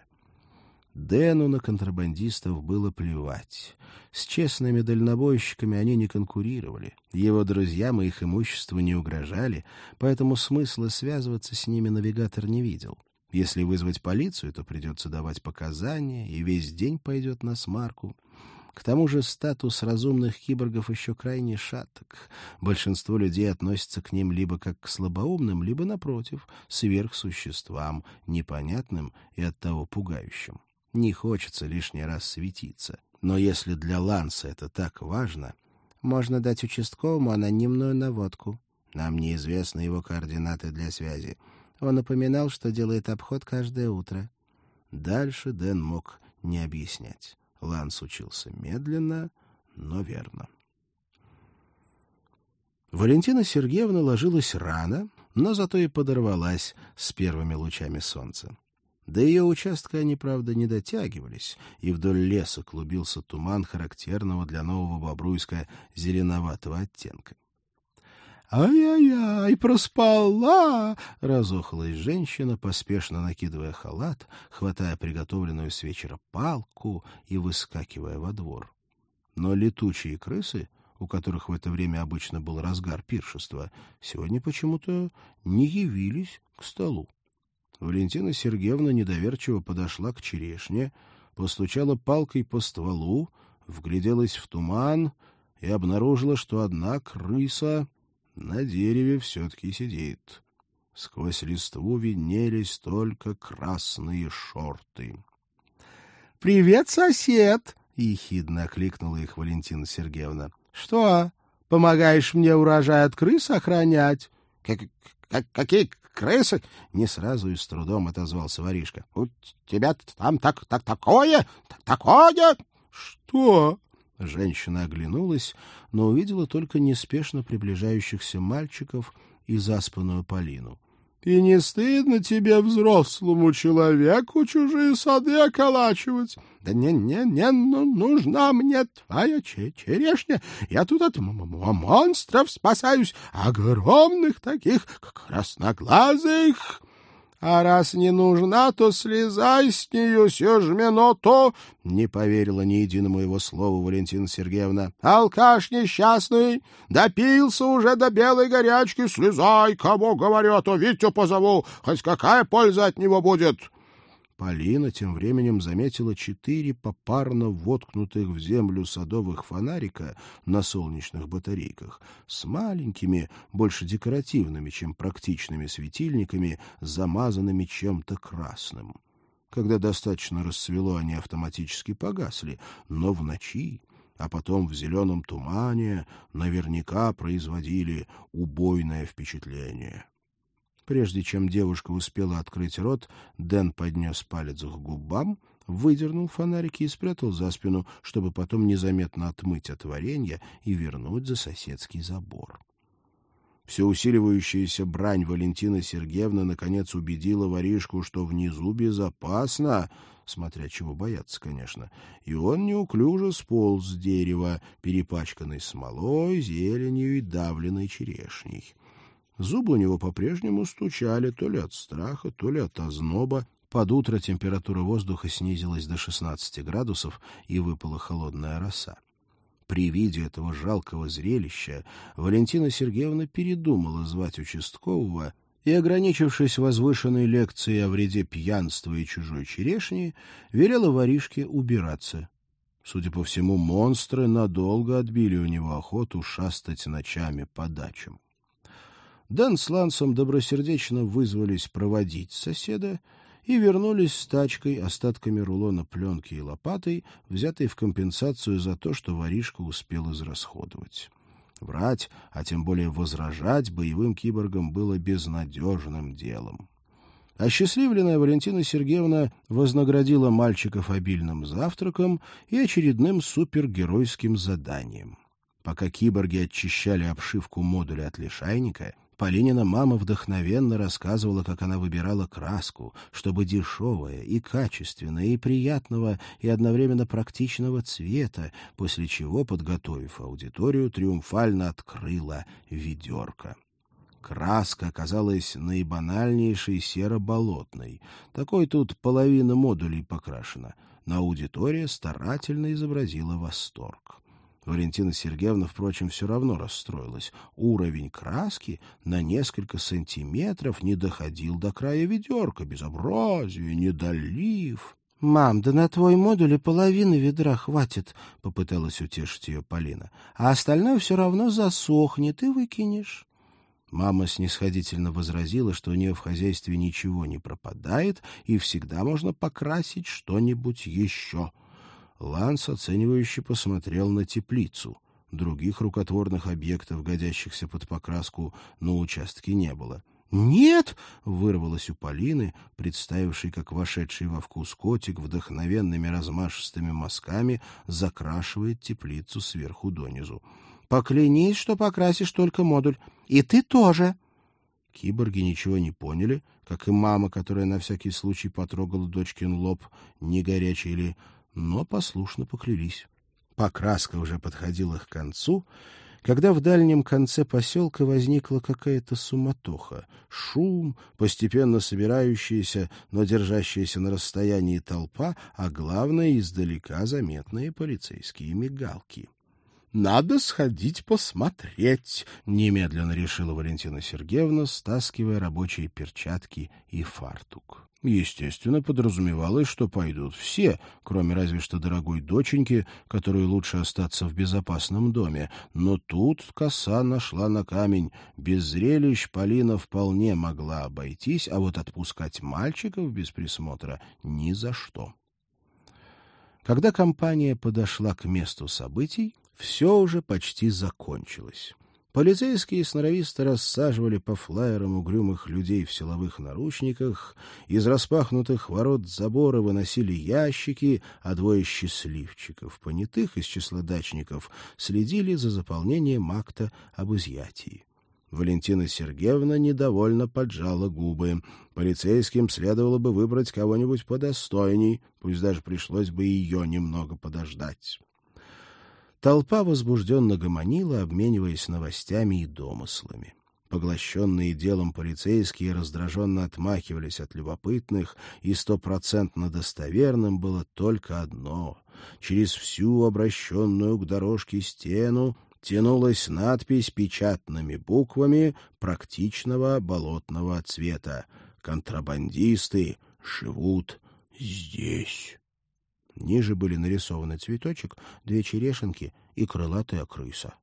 Дэну на контрабандистов было плевать. С честными дальнобойщиками они не конкурировали. Его друзьям и их имуществу не угрожали, поэтому смысла связываться с ними навигатор не видел. Если вызвать полицию, то придется давать показания, и весь день пойдет на смарку. К тому же статус разумных киборгов еще крайне шаток. Большинство людей относятся к ним либо как к слабоумным, либо, напротив, сверхсуществам, непонятным и оттого пугающим. Не хочется лишний раз светиться. Но если для Ланса это так важно, можно дать участковому анонимную наводку. Нам неизвестны его координаты для связи. Он напоминал, что делает обход каждое утро. Дальше Дэн мог не объяснять. Ланс учился медленно, но верно. Валентина Сергеевна ложилась рано, но зато и подорвалась с первыми лучами солнца. До ее участка они, правда, не дотягивались, и вдоль леса клубился туман характерного для нового Бобруйска зеленоватого оттенка. «Ай-яй-яй, проспала!» — разохалась женщина, поспешно накидывая халат, хватая приготовленную с вечера палку и выскакивая во двор. Но летучие крысы, у которых в это время обычно был разгар пиршества, сегодня почему-то не явились к столу. Валентина Сергеевна недоверчиво подошла к черешне, постучала палкой по стволу, вгляделась в туман и обнаружила, что одна крыса на дереве все-таки сидит. Сквозь листву виднелись только красные шорты. — Привет, сосед! — ехидно окликнула их Валентина Сергеевна. — Что, помогаешь мне урожай от крыс охранять? — Какие крысы? — не сразу и с трудом отозвался воришка. — У тебя там так, так такое, так, такое? — Что? Женщина оглянулась, но увидела только неспешно приближающихся мальчиков и заспанную Полину. — И не стыдно тебе, взрослому человеку, чужие сады околачивать? Да не, не, не, ну, нужна мне твоя черешня. Я тут от монстров спасаюсь, огромных таких, красноглазых. А раз не нужна, то слезай с нее же минуту. Не поверила ни единому его слову Валентина Сергеевна. Алкаш несчастный, допился уже до белой горячки. Слезай, кому говорю, а то Витю позову. Хоть какая польза от него будет? Полина тем временем заметила четыре попарно воткнутых в землю садовых фонарика на солнечных батарейках с маленькими, больше декоративными, чем практичными светильниками, замазанными чем-то красным. Когда достаточно расцвело, они автоматически погасли, но в ночи, а потом в зеленом тумане наверняка производили убойное впечатление. Прежде чем девушка успела открыть рот, Дэн поднес палец к губам, выдернул фонарики и спрятал за спину, чтобы потом незаметно отмыть от и вернуть за соседский забор. Все усиливающаяся брань Валентины Сергеевны наконец убедила воришку, что внизу безопасно, смотря чего бояться, конечно, и он неуклюже сполз с дерева, перепачканный смолой, зеленью и давленной черешней. Зубы у него по-прежнему стучали то ли от страха, то ли от озноба. Под утро температура воздуха снизилась до 16 градусов, и выпала холодная роса. При виде этого жалкого зрелища Валентина Сергеевна передумала звать участкового и, ограничившись возвышенной лекцией о вреде пьянства и чужой черешни, велела воришке убираться. Судя по всему, монстры надолго отбили у него охоту шастать ночами по дачам. Дэн с Лансом добросердечно вызвались проводить соседа и вернулись с тачкой, остатками рулона пленки и лопатой, взятой в компенсацию за то, что воришка успел израсходовать. Врать, а тем более возражать боевым киборгам было безнадежным делом. Осчастливленная Валентина Сергеевна вознаградила мальчиков обильным завтраком и очередным супергеройским заданием. Пока киборги очищали обшивку модуля от лишайника — Полинина мама вдохновенно рассказывала, как она выбирала краску, чтобы дешевая и качественная, и приятного, и одновременно практичного цвета, после чего, подготовив аудиторию, триумфально открыла ведерко. Краска оказалась наибанальнейшей серо-болотной. Такой тут половина модулей покрашена. На аудитория старательно изобразила восторг. Валентина Сергеевна, впрочем, все равно расстроилась. Уровень краски на несколько сантиметров не доходил до края ведерка. Безобразие, недолив. — Мам, да на твой модуль и половины ведра хватит, — попыталась утешить ее Полина. — А остальное все равно засохнет и выкинешь. Мама снисходительно возразила, что у нее в хозяйстве ничего не пропадает, и всегда можно покрасить что-нибудь еще — Ланс оценивающе посмотрел на теплицу. Других рукотворных объектов, годящихся под покраску, на участке не было. «Нет!» — вырвалось у Полины, представившей, как вошедший во вкус котик вдохновенными размашистыми мазками закрашивает теплицу сверху донизу. «Поклянись, что покрасишь только модуль. И ты тоже!» Киборги ничего не поняли, как и мама, которая на всякий случай потрогала дочкин лоб, не горячий ли, но послушно поклялись. Покраска уже подходила к концу, когда в дальнем конце поселка возникла какая-то суматоха, шум, постепенно собирающаяся, но держащаяся на расстоянии толпа, а главное, издалека заметные полицейские мигалки. «Надо сходить посмотреть», — немедленно решила Валентина Сергеевна, стаскивая рабочие перчатки и фартук. Естественно, подразумевалось, что пойдут все, кроме разве что дорогой доченьки, которой лучше остаться в безопасном доме. Но тут коса нашла на камень. Без зрелищ Полина вполне могла обойтись, а вот отпускать мальчиков без присмотра ни за что. Когда компания подошла к месту событий, все уже почти закончилось. Полицейские сноровисто рассаживали по флайерам угрюмых людей в силовых наручниках, из распахнутых ворот забора выносили ящики, а двое счастливчиков, понятых из числа дачников, следили за заполнением акта об изъятии. Валентина Сергеевна недовольно поджала губы. Полицейским следовало бы выбрать кого-нибудь подостойней, пусть даже пришлось бы ее немного подождать. Толпа возбужденно гомонила, обмениваясь новостями и домыслами. Поглощенные делом полицейские раздраженно отмахивались от любопытных, и стопроцентно достоверным было только одно. Через всю обращенную к дорожке стену тянулась надпись печатными буквами практичного болотного цвета. «Контрабандисты живут здесь». Ниже были нарисованы цветочек, две черешенки и крылатая крыса.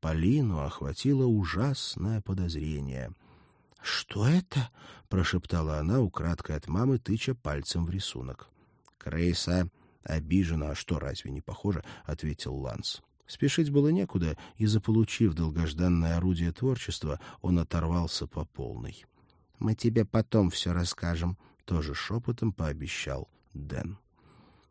Полину охватило ужасное подозрение. — Что это? — прошептала она, украдкой от мамы, тыча пальцем в рисунок. — Крыса. Обижена, а что, разве не похоже? — ответил Ланс. Спешить было некуда, и, заполучив долгожданное орудие творчества, он оторвался по полной. — Мы тебе потом все расскажем, — тоже шепотом пообещал Дэн.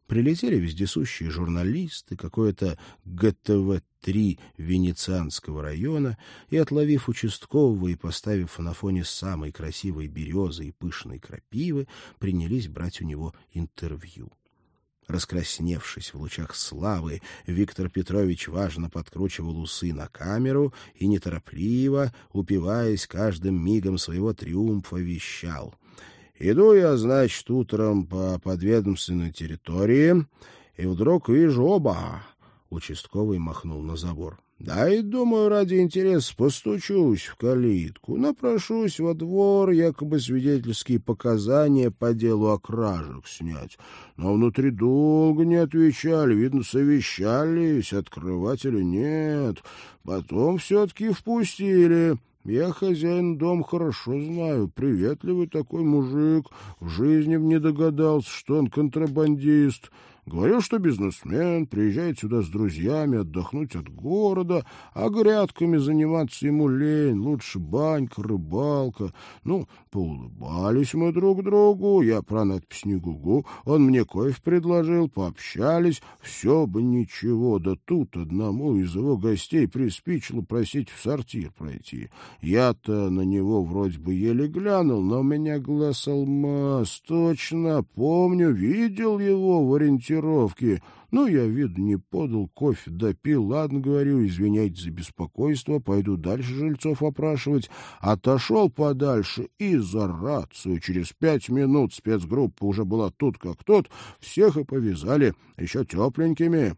Прилетели вездесущие журналисты, какое-то ГТВ-3 Венецианского района, и, отловив участкового и поставив на фоне самой красивой березы и пышной крапивы, принялись брать у него интервью. Раскрасневшись в лучах славы, Виктор Петрович важно подкручивал усы на камеру и неторопливо, упиваясь каждым мигом своего триумфа, вещал — Иду я, значит, утром по подведомственной территории, и вдруг вижу оба. Участковый махнул на забор. Да и, думаю, ради интереса постучусь в калитку, напрошусь во двор, якобы свидетельские показания по делу о кражах снять. Но внутри долго не отвечали, видно, совещались, открывать или нет. Потом все-таки впустили. Я хозяин дом хорошо знаю, приветливый такой мужик, в жизни б не догадался, что он контрабандист. Говорил, что бизнесмен, приезжает сюда с друзьями отдохнуть от города, а грядками заниматься ему лень, лучше банька, рыбалка. Ну, поулыбались мы друг другу, я про надпись не гугу, он мне кофе предложил, пообщались, все бы ничего, да тут одному из его гостей приспичило просить в сортир пройти. Я-то на него вроде бы еле глянул, но у меня глаз алмаз, точно, помню, видел его в ориентировке ориентировки. Ну, я, вид не подал, кофе допил. Ладно, говорю, извиняйте за беспокойство, пойду дальше жильцов опрашивать. Отошел подальше и за рацию. Через пять минут спецгруппа уже была тут как тут. Всех и повязали, еще тепленькими.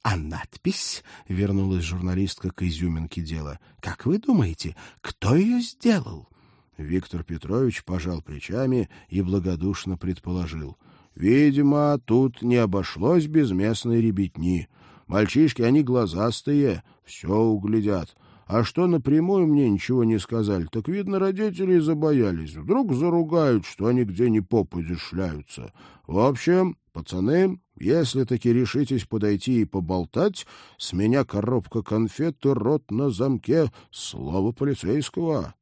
— А надпись? — вернулась журналистка к изюминке дела. — Как вы думаете, кто ее сделал? Виктор Петрович пожал плечами и благодушно предположил — Видимо, тут не обошлось без местной ребятни. Мальчишки, они глазастые, все углядят. А что напрямую мне ничего не сказали, так, видно, родители забоялись. Вдруг заругают, что они где ни попади шляются. В общем, пацаны, если таки решитесь подойти и поболтать, с меня коробка конфет и рот на замке, слово полицейского.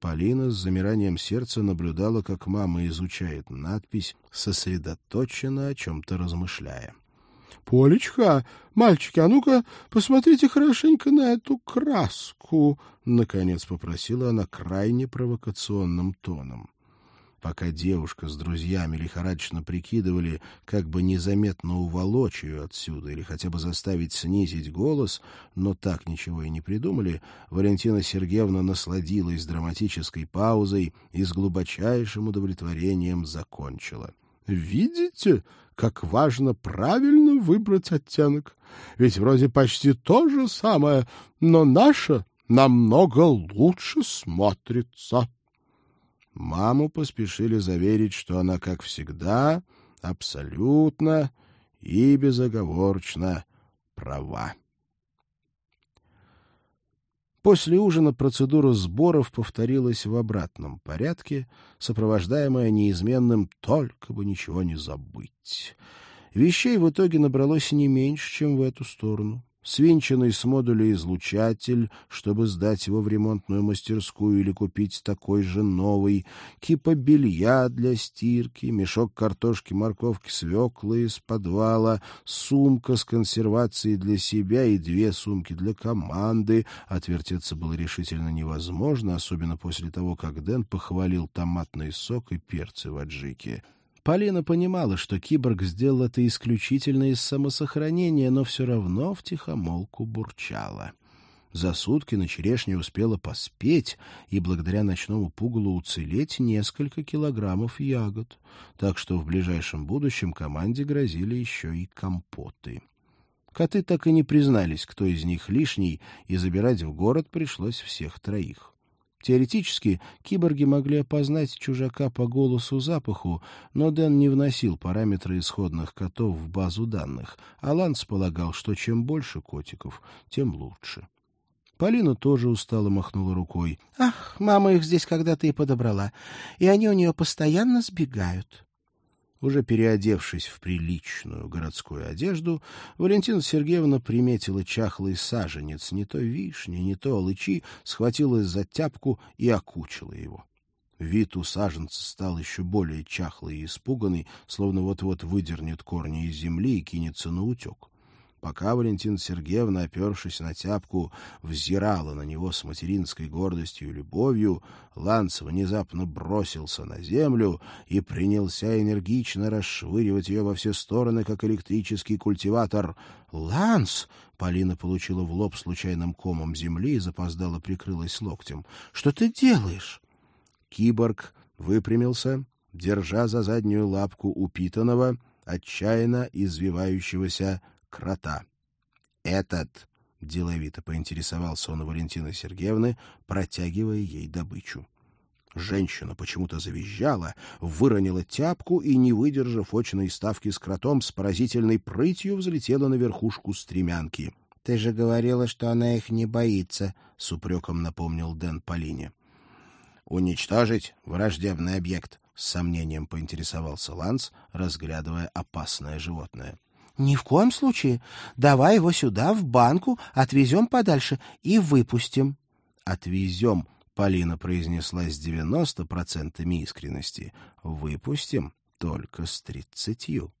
Полина с замиранием сердца наблюдала, как мама изучает надпись, сосредоточенно о чем-то размышляя. — Полечка, мальчики, а ну-ка посмотрите хорошенько на эту краску, — наконец попросила она крайне провокационным тоном пока девушка с друзьями лихорадочно прикидывали, как бы незаметно уволочь ее отсюда или хотя бы заставить снизить голос, но так ничего и не придумали, Валентина Сергеевна насладилась драматической паузой и с глубочайшим удовлетворением закончила. «Видите, как важно правильно выбрать оттенок? Ведь вроде почти то же самое, но наше намного лучше смотрится». Маму поспешили заверить, что она, как всегда, абсолютно и безоговорочно права. После ужина процедура сборов повторилась в обратном порядке, сопровождаемая неизменным «только бы ничего не забыть». Вещей в итоге набралось не меньше, чем в эту сторону свинченный с модуля излучатель, чтобы сдать его в ремонтную мастерскую или купить такой же новый, кипа белья для стирки, мешок картошки, морковки, свеклы из подвала, сумка с консервацией для себя и две сумки для команды. Отвертеться было решительно невозможно, особенно после того, как Дэн похвалил томатный сок и перцы в аджике. Полина понимала, что киборг сделал это исключительно из самосохранения, но все равно втихомолку бурчала. За сутки на черешне успела поспеть и благодаря ночному пугалу уцелеть несколько килограммов ягод, так что в ближайшем будущем команде грозили еще и компоты. Коты так и не признались, кто из них лишний, и забирать в город пришлось всех троих. Теоретически, киборги могли опознать чужака по голосу-запаху, но Дэн не вносил параметры исходных котов в базу данных, а Ланс полагал, что чем больше котиков, тем лучше. Полина тоже устало махнула рукой. — Ах, мама их здесь когда-то и подобрала, и они у нее постоянно сбегают. Уже переодевшись в приличную городскую одежду, Валентина Сергеевна приметила чахлый саженец, не то вишни, не то алычи, схватилась за тяпку и окучила его. Вид у саженца стал еще более чахлый и испуганный, словно вот-вот выдернет корни из земли и кинется на утек. Пока Валентина Сергеевна, опершись на тяпку, взирала на него с материнской гордостью и любовью, Ланц внезапно бросился на землю и принялся энергично расшвыривать ее во все стороны, как электрический культиватор. «Ланс!» — Полина получила в лоб случайным комом земли и запоздала прикрылась локтем. «Что ты делаешь?» Киборг выпрямился, держа за заднюю лапку упитанного, отчаянно извивающегося крота. «Этот...» — деловито поинтересовался он у Валентины Сергеевны, протягивая ей добычу. Женщина почему-то завизжала, выронила тяпку и, не выдержав очной ставки с кротом, с поразительной прытью взлетела на верхушку стремянки. — Ты же говорила, что она их не боится, — с упреком напомнил Дэн Полине. — Уничтожить враждебный объект, с сомнением поинтересовался Ланс, разглядывая опасное животное. — Ни в коем случае. Давай его сюда, в банку, отвезем подальше и выпустим. — Отвезем, — Полина произнесла с девяносто процентами искренности. — Выпустим только с тридцатью.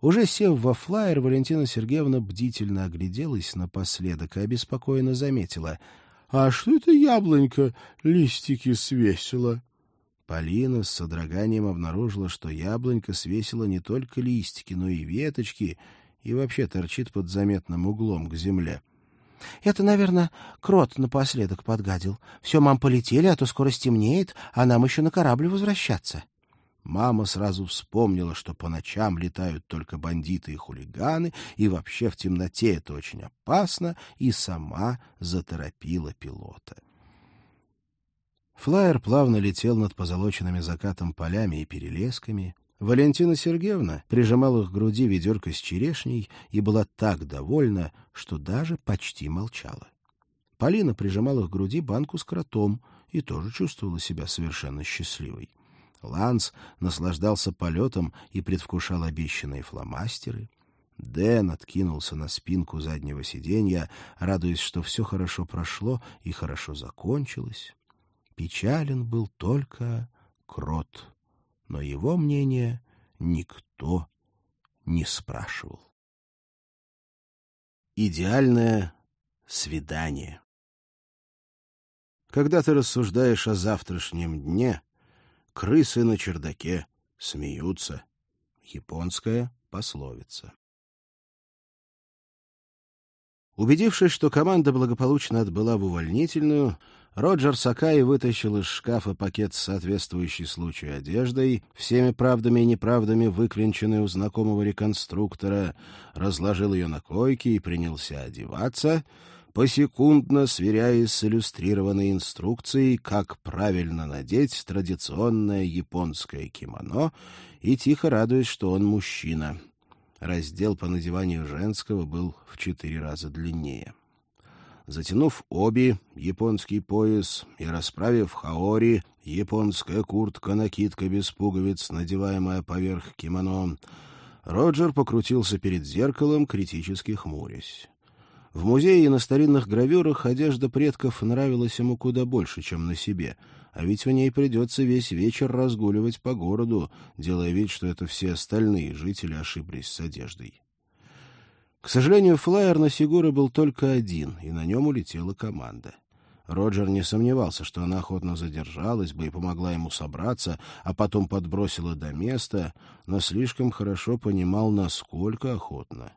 Уже сев во флайер, Валентина Сергеевна бдительно огляделась напоследок и обеспокоенно заметила. — А что это яблонька листики свесила? Полина с содроганием обнаружила, что яблонька свесила не только листики, но и веточки, и вообще торчит под заметным углом к земле. — Это, наверное, крот напоследок подгадил. Все, мам, полетели, а то скоро стемнеет, а нам еще на корабль возвращаться. Мама сразу вспомнила, что по ночам летают только бандиты и хулиганы, и вообще в темноте это очень опасно, и сама заторопила пилота. Флайер плавно летел над позолоченными закатом полями и перелесками. Валентина Сергеевна прижимала к груди ведерко с черешней и была так довольна, что даже почти молчала. Полина прижимала к груди банку с кротом и тоже чувствовала себя совершенно счастливой. Ланс наслаждался полетом и предвкушал обещанные фломастеры. Дэн откинулся на спинку заднего сиденья, радуясь, что все хорошо прошло и хорошо закончилось. Печален был только Крот, но его мнение никто не спрашивал. Идеальное свидание Когда ты рассуждаешь о завтрашнем дне, крысы на чердаке смеются. Японская пословица. Убедившись, что команда благополучно отбыла в увольнительную, Роджер Сакай вытащил из шкафа пакет с соответствующей случаю одеждой, всеми правдами и неправдами выклинченной у знакомого реконструктора, разложил ее на койке и принялся одеваться, посекундно сверяясь с иллюстрированной инструкцией, как правильно надеть традиционное японское кимоно, и тихо радуясь, что он мужчина. Раздел по надеванию женского был в четыре раза длиннее. Затянув оби, японский пояс, и расправив хаори, японская куртка-накидка без пуговиц, надеваемая поверх кимоно, Роджер покрутился перед зеркалом, критически хмурясь. В музее и на старинных гравюрах одежда предков нравилась ему куда больше, чем на себе, а ведь в ней придется весь вечер разгуливать по городу, делая вид, что это все остальные жители ошиблись с одеждой. К сожалению, флайер на Сигуре был только один, и на нем улетела команда. Роджер не сомневался, что она охотно задержалась бы и помогла ему собраться, а потом подбросила до места, но слишком хорошо понимал, насколько охотно.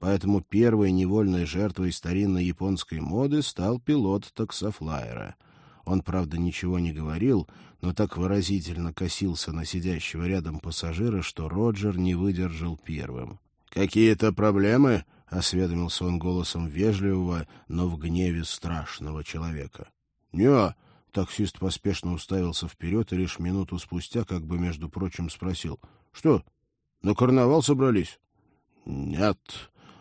Поэтому первой невольной жертвой старинной японской моды стал пилот таксофлайера. Он, правда, ничего не говорил, но так выразительно косился на сидящего рядом пассажира, что Роджер не выдержал первым. «Какие-то проблемы?» — осведомился он голосом вежливого, но в гневе страшного человека. «Не-а», таксист поспешно уставился вперед и лишь минуту спустя, как бы, между прочим, спросил. «Что, на карнавал собрались?» «Нет»,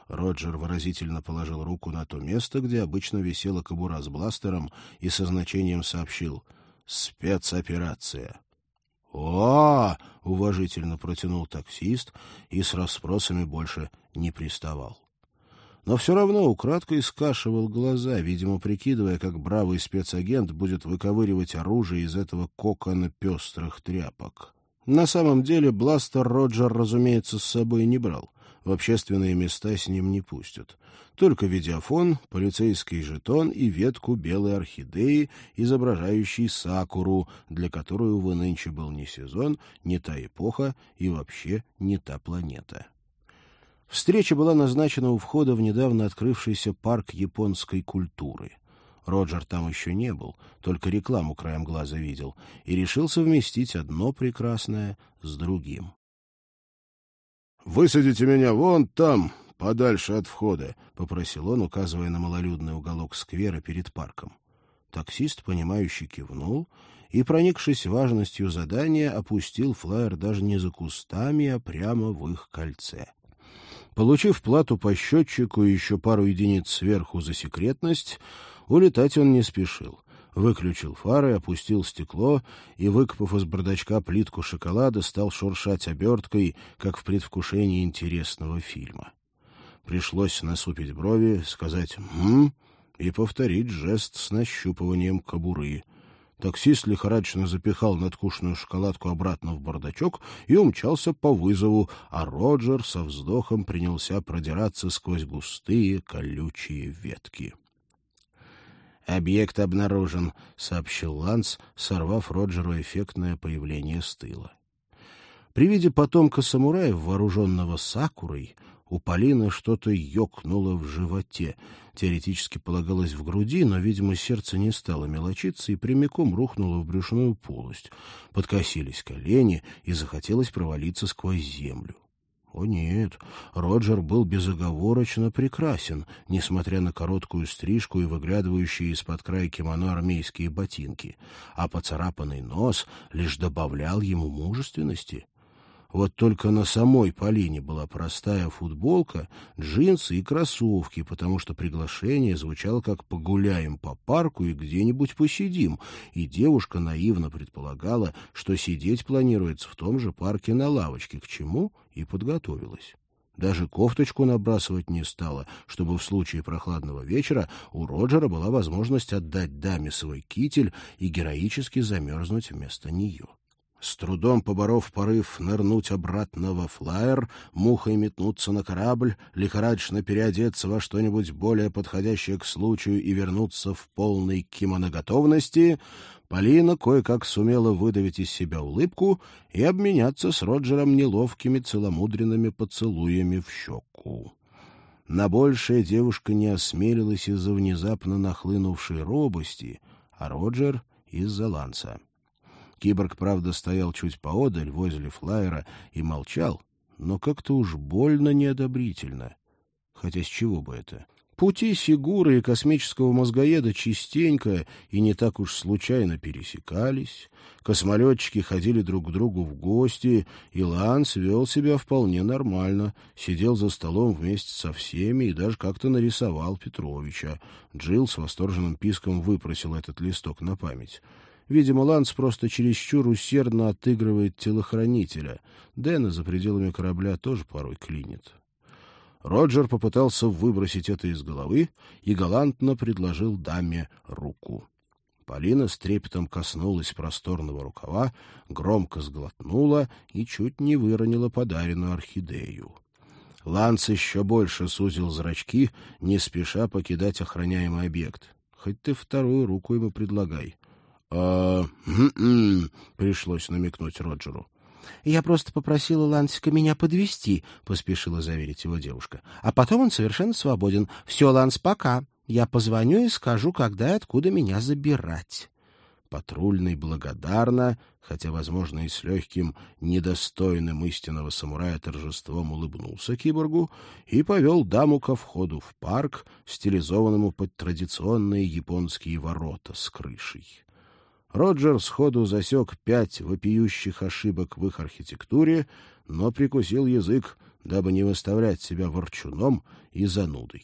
Роджер выразительно положил руку на то место, где обычно висела кобура с бластером, и со значением сообщил «Спецоперация». «О!» — уважительно протянул таксист и с расспросами больше не приставал. Но все равно украдкой скашивал глаза, видимо, прикидывая, как бравый спецагент будет выковыривать оружие из этого кокона пестрых тряпок. На самом деле бластер Роджер, разумеется, с собой не брал в общественные места с ним не пустят. Только видеофон, полицейский жетон и ветку белой орхидеи, изображающей сакуру, для которой, увы, нынче был не сезон, не та эпоха и вообще не та планета. Встреча была назначена у входа в недавно открывшийся парк японской культуры. Роджер там еще не был, только рекламу краем глаза видел, и решил совместить одно прекрасное с другим. «Высадите меня вон там, подальше от входа», — попросил он, указывая на малолюдный уголок сквера перед парком. Таксист, понимающий, кивнул и, проникшись важностью задания, опустил флайер даже не за кустами, а прямо в их кольце. Получив плату по счетчику и еще пару единиц сверху за секретность, улетать он не спешил. Выключил фары, опустил стекло и, выкопав из бардачка плитку шоколада, стал шуршать оберткой, как в предвкушении интересного фильма. Пришлось насупить брови, сказать «М?», и повторить жест с нащупыванием кобуры. Таксист лихорадочно запихал надкушенную шоколадку обратно в бардачок и умчался по вызову, а Роджер со вздохом принялся продираться сквозь густые колючие ветки. «Объект обнаружен», — сообщил Ланс, сорвав Роджеру эффектное появление с тыла. При виде потомка самураев, вооруженного сакурой, у Полины что-то ёкнуло в животе. Теоретически полагалось в груди, но, видимо, сердце не стало мелочиться и прямиком рухнуло в брюшную полость. Подкосились колени, и захотелось провалиться сквозь землю. О нет, Роджер был безоговорочно прекрасен, несмотря на короткую стрижку и выглядывающие из-под края кимоно армейские ботинки, а поцарапанный нос лишь добавлял ему мужественности. Вот только на самой Полине была простая футболка, джинсы и кроссовки, потому что приглашение звучало как «погуляем по парку и где-нибудь посидим», и девушка наивно предполагала, что сидеть планируется в том же парке на лавочке, к чему и подготовилась. Даже кофточку набрасывать не стала, чтобы в случае прохладного вечера у Роджера была возможность отдать даме свой китель и героически замерзнуть вместо нее. С трудом поборов порыв нырнуть обратно во флайер, мухой метнуться на корабль, лихорадочно переодеться во что-нибудь более подходящее к случаю и вернуться в полной кимоноготовности, Полина кое-как сумела выдавить из себя улыбку и обменяться с Роджером неловкими целомудренными поцелуями в щеку. На большее девушка не осмелилась из-за внезапно нахлынувшей робости, а Роджер — из-за ланца. Киборг, правда, стоял чуть поодаль, возле флайера, и молчал, но как-то уж больно неодобрительно. Хотя с чего бы это? Пути Сигуры и космического мозгоеда частенько и не так уж случайно пересекались. Космолетчики ходили друг к другу в гости, и Ланс вел себя вполне нормально, сидел за столом вместе со всеми и даже как-то нарисовал Петровича. Джилл с восторженным писком выпросил этот листок на память. Видимо, Ланс просто чересчур усердно отыгрывает телохранителя. Дэна за пределами корабля тоже порой клинит. Роджер попытался выбросить это из головы и галантно предложил даме руку. Полина с трепетом коснулась просторного рукава, громко сглотнула и чуть не выронила подаренную орхидею. Ланс еще больше сузил зрачки, не спеша покидать охраняемый объект. Хоть ты вторую руку ему предлагай. А, пришлось намекнуть Роджеру. «Я просто попросила Лансика меня подвести, поспешила заверить его девушка. «А потом он совершенно свободен. Все, Ланс, пока. Я позвоню и скажу, когда и откуда меня забирать». Патрульный благодарно, хотя, возможно, и с легким, недостойным истинного самурая торжеством улыбнулся киборгу и повел даму ко входу в парк, стилизованному под традиционные японские ворота с крышей. Роджер сходу засек пять вопиющих ошибок в их архитектуре, но прикусил язык, дабы не выставлять себя ворчуном и занудой.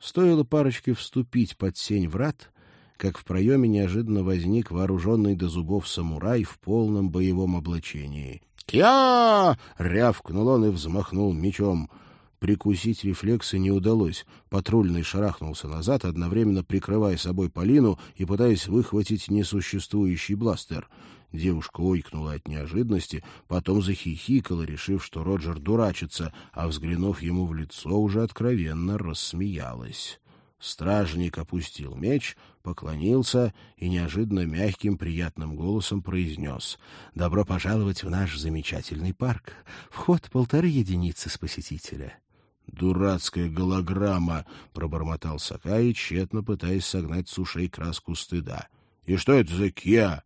Стоило парочке вступить под сень врат, как в проеме неожиданно возник вооруженный до зубов самурай в полном боевом облачении. «Кья!» — рявкнул он и взмахнул мечом — Прикусить рефлексы не удалось. Патрульный шарахнулся назад, одновременно прикрывая собой Полину и пытаясь выхватить несуществующий бластер. Девушка ойкнула от неожиданности, потом захихикала, решив, что Роджер дурачится, а, взглянув ему в лицо, уже откровенно рассмеялась. Стражник опустил меч, поклонился и неожиданно мягким приятным голосом произнес «Добро пожаловать в наш замечательный парк. Вход полторы единицы с посетителя». «Дурацкая голограмма!» — пробормотал Сакай, тщетно пытаясь согнать с ушей краску стыда. «И что это за кья?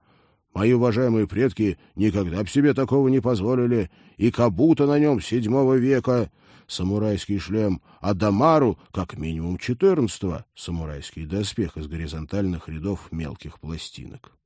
Мои уважаемые предки никогда б себе такого не позволили, и кабута на нем седьмого века, самурайский шлем, а Дамару как минимум четырнадцатого, самурайский доспех из горизонтальных рядов мелких пластинок».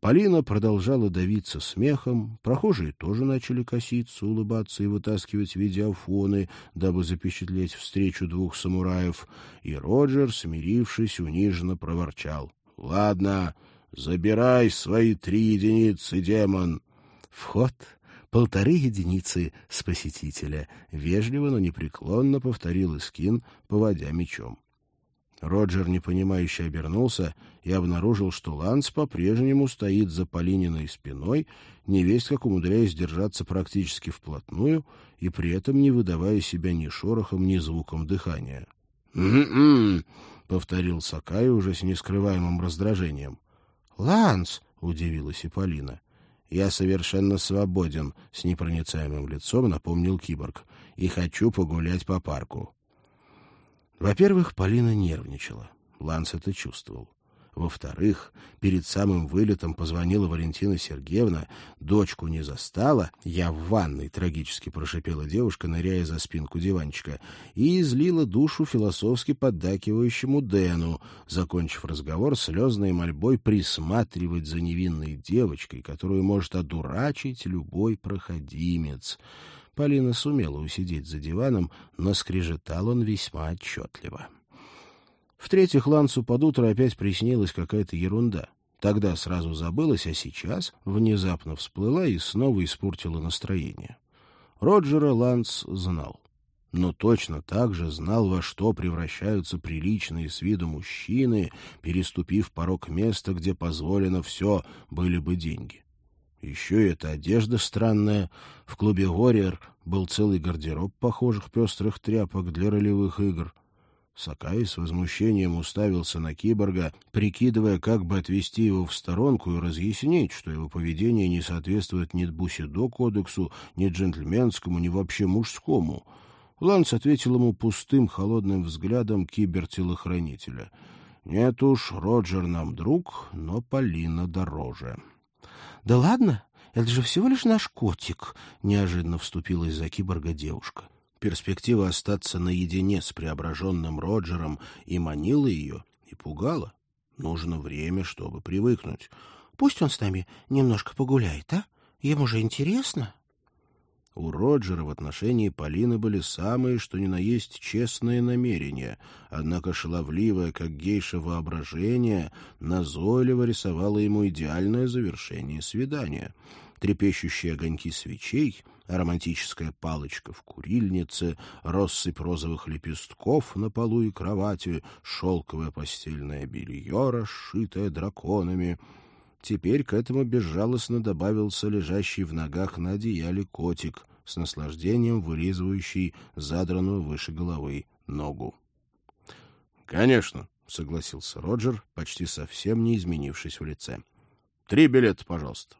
Полина продолжала давиться смехом, прохожие тоже начали коситься, улыбаться и вытаскивать видеофоны, дабы запечатлеть встречу двух самураев, и Роджер, смирившись, униженно проворчал. Ладно, забирай свои три единицы, демон. Вход полторы единицы с посетителя. Вежливо, но непреклонно повторил Искин, поводя мечом. Роджер непонимающе обернулся и обнаружил, что Ланс по-прежнему стоит за Полининой спиной, невесть как умудряясь держаться практически вплотную и при этом не выдавая себя ни шорохом, ни звуком дыхания. «М-м-м!» — повторил Сакай уже с нескрываемым раздражением. «Ланс!» — удивилась и Полина. «Я совершенно свободен», — с непроницаемым лицом напомнил киборг, — «и хочу погулять по парку». Во-первых, Полина нервничала. Ланс это чувствовал. Во-вторых, перед самым вылетом позвонила Валентина Сергеевна, дочку не застала, я в ванной, трагически прошипела девушка, ныряя за спинку диванчика, и излила душу философски поддакивающему Дэну, закончив разговор слезной мольбой присматривать за невинной девочкой, которую может одурачить любой проходимец. Полина сумела усидеть за диваном, но скрежетал он весьма отчетливо. В-третьих, Лансу под утро опять приснилась какая-то ерунда. Тогда сразу забылась, а сейчас внезапно всплыла и снова испортила настроение. Роджера Ланс знал. Но точно так же знал, во что превращаются приличные с виду мужчины, переступив порог места, где позволено все, были бы деньги. Еще и эта одежда странная. В клубе «Warrior» был целый гардероб похожих пестрых тряпок для ролевых игр. Сакай с возмущением уставился на киборга, прикидывая, как бы отвести его в сторонку и разъяснить, что его поведение не соответствует ни Бусидо кодексу, ни джентльменскому, ни вообще мужскому. Ланс ответил ему пустым, холодным взглядом кибертелохранителя. «Нет уж, Роджер нам друг, но Полина дороже». «Да ладно, это же всего лишь наш котик», — неожиданно вступилась за киборга девушка. Перспектива остаться наедине с преображенным Роджером и манила ее, и пугала. Нужно время, чтобы привыкнуть. «Пусть он с нами немножко погуляет, а? Ему же интересно». У Роджера в отношении Полины были самые, что ни на есть, честные намерения, однако шаловливое, как гейша воображение, назойливо рисовало ему идеальное завершение свидания. Трепещущие огоньки свечей, романтическая палочка в курильнице, россыпь розовых лепестков на полу и кровати, шелковое постельное белье, расшитое драконами — Теперь к этому безжалостно добавился лежащий в ногах на одеяле котик, с наслаждением вылизывающий задранную выше головы ногу. «Конечно», — согласился Роджер, почти совсем не изменившись в лице. «Три билета, пожалуйста».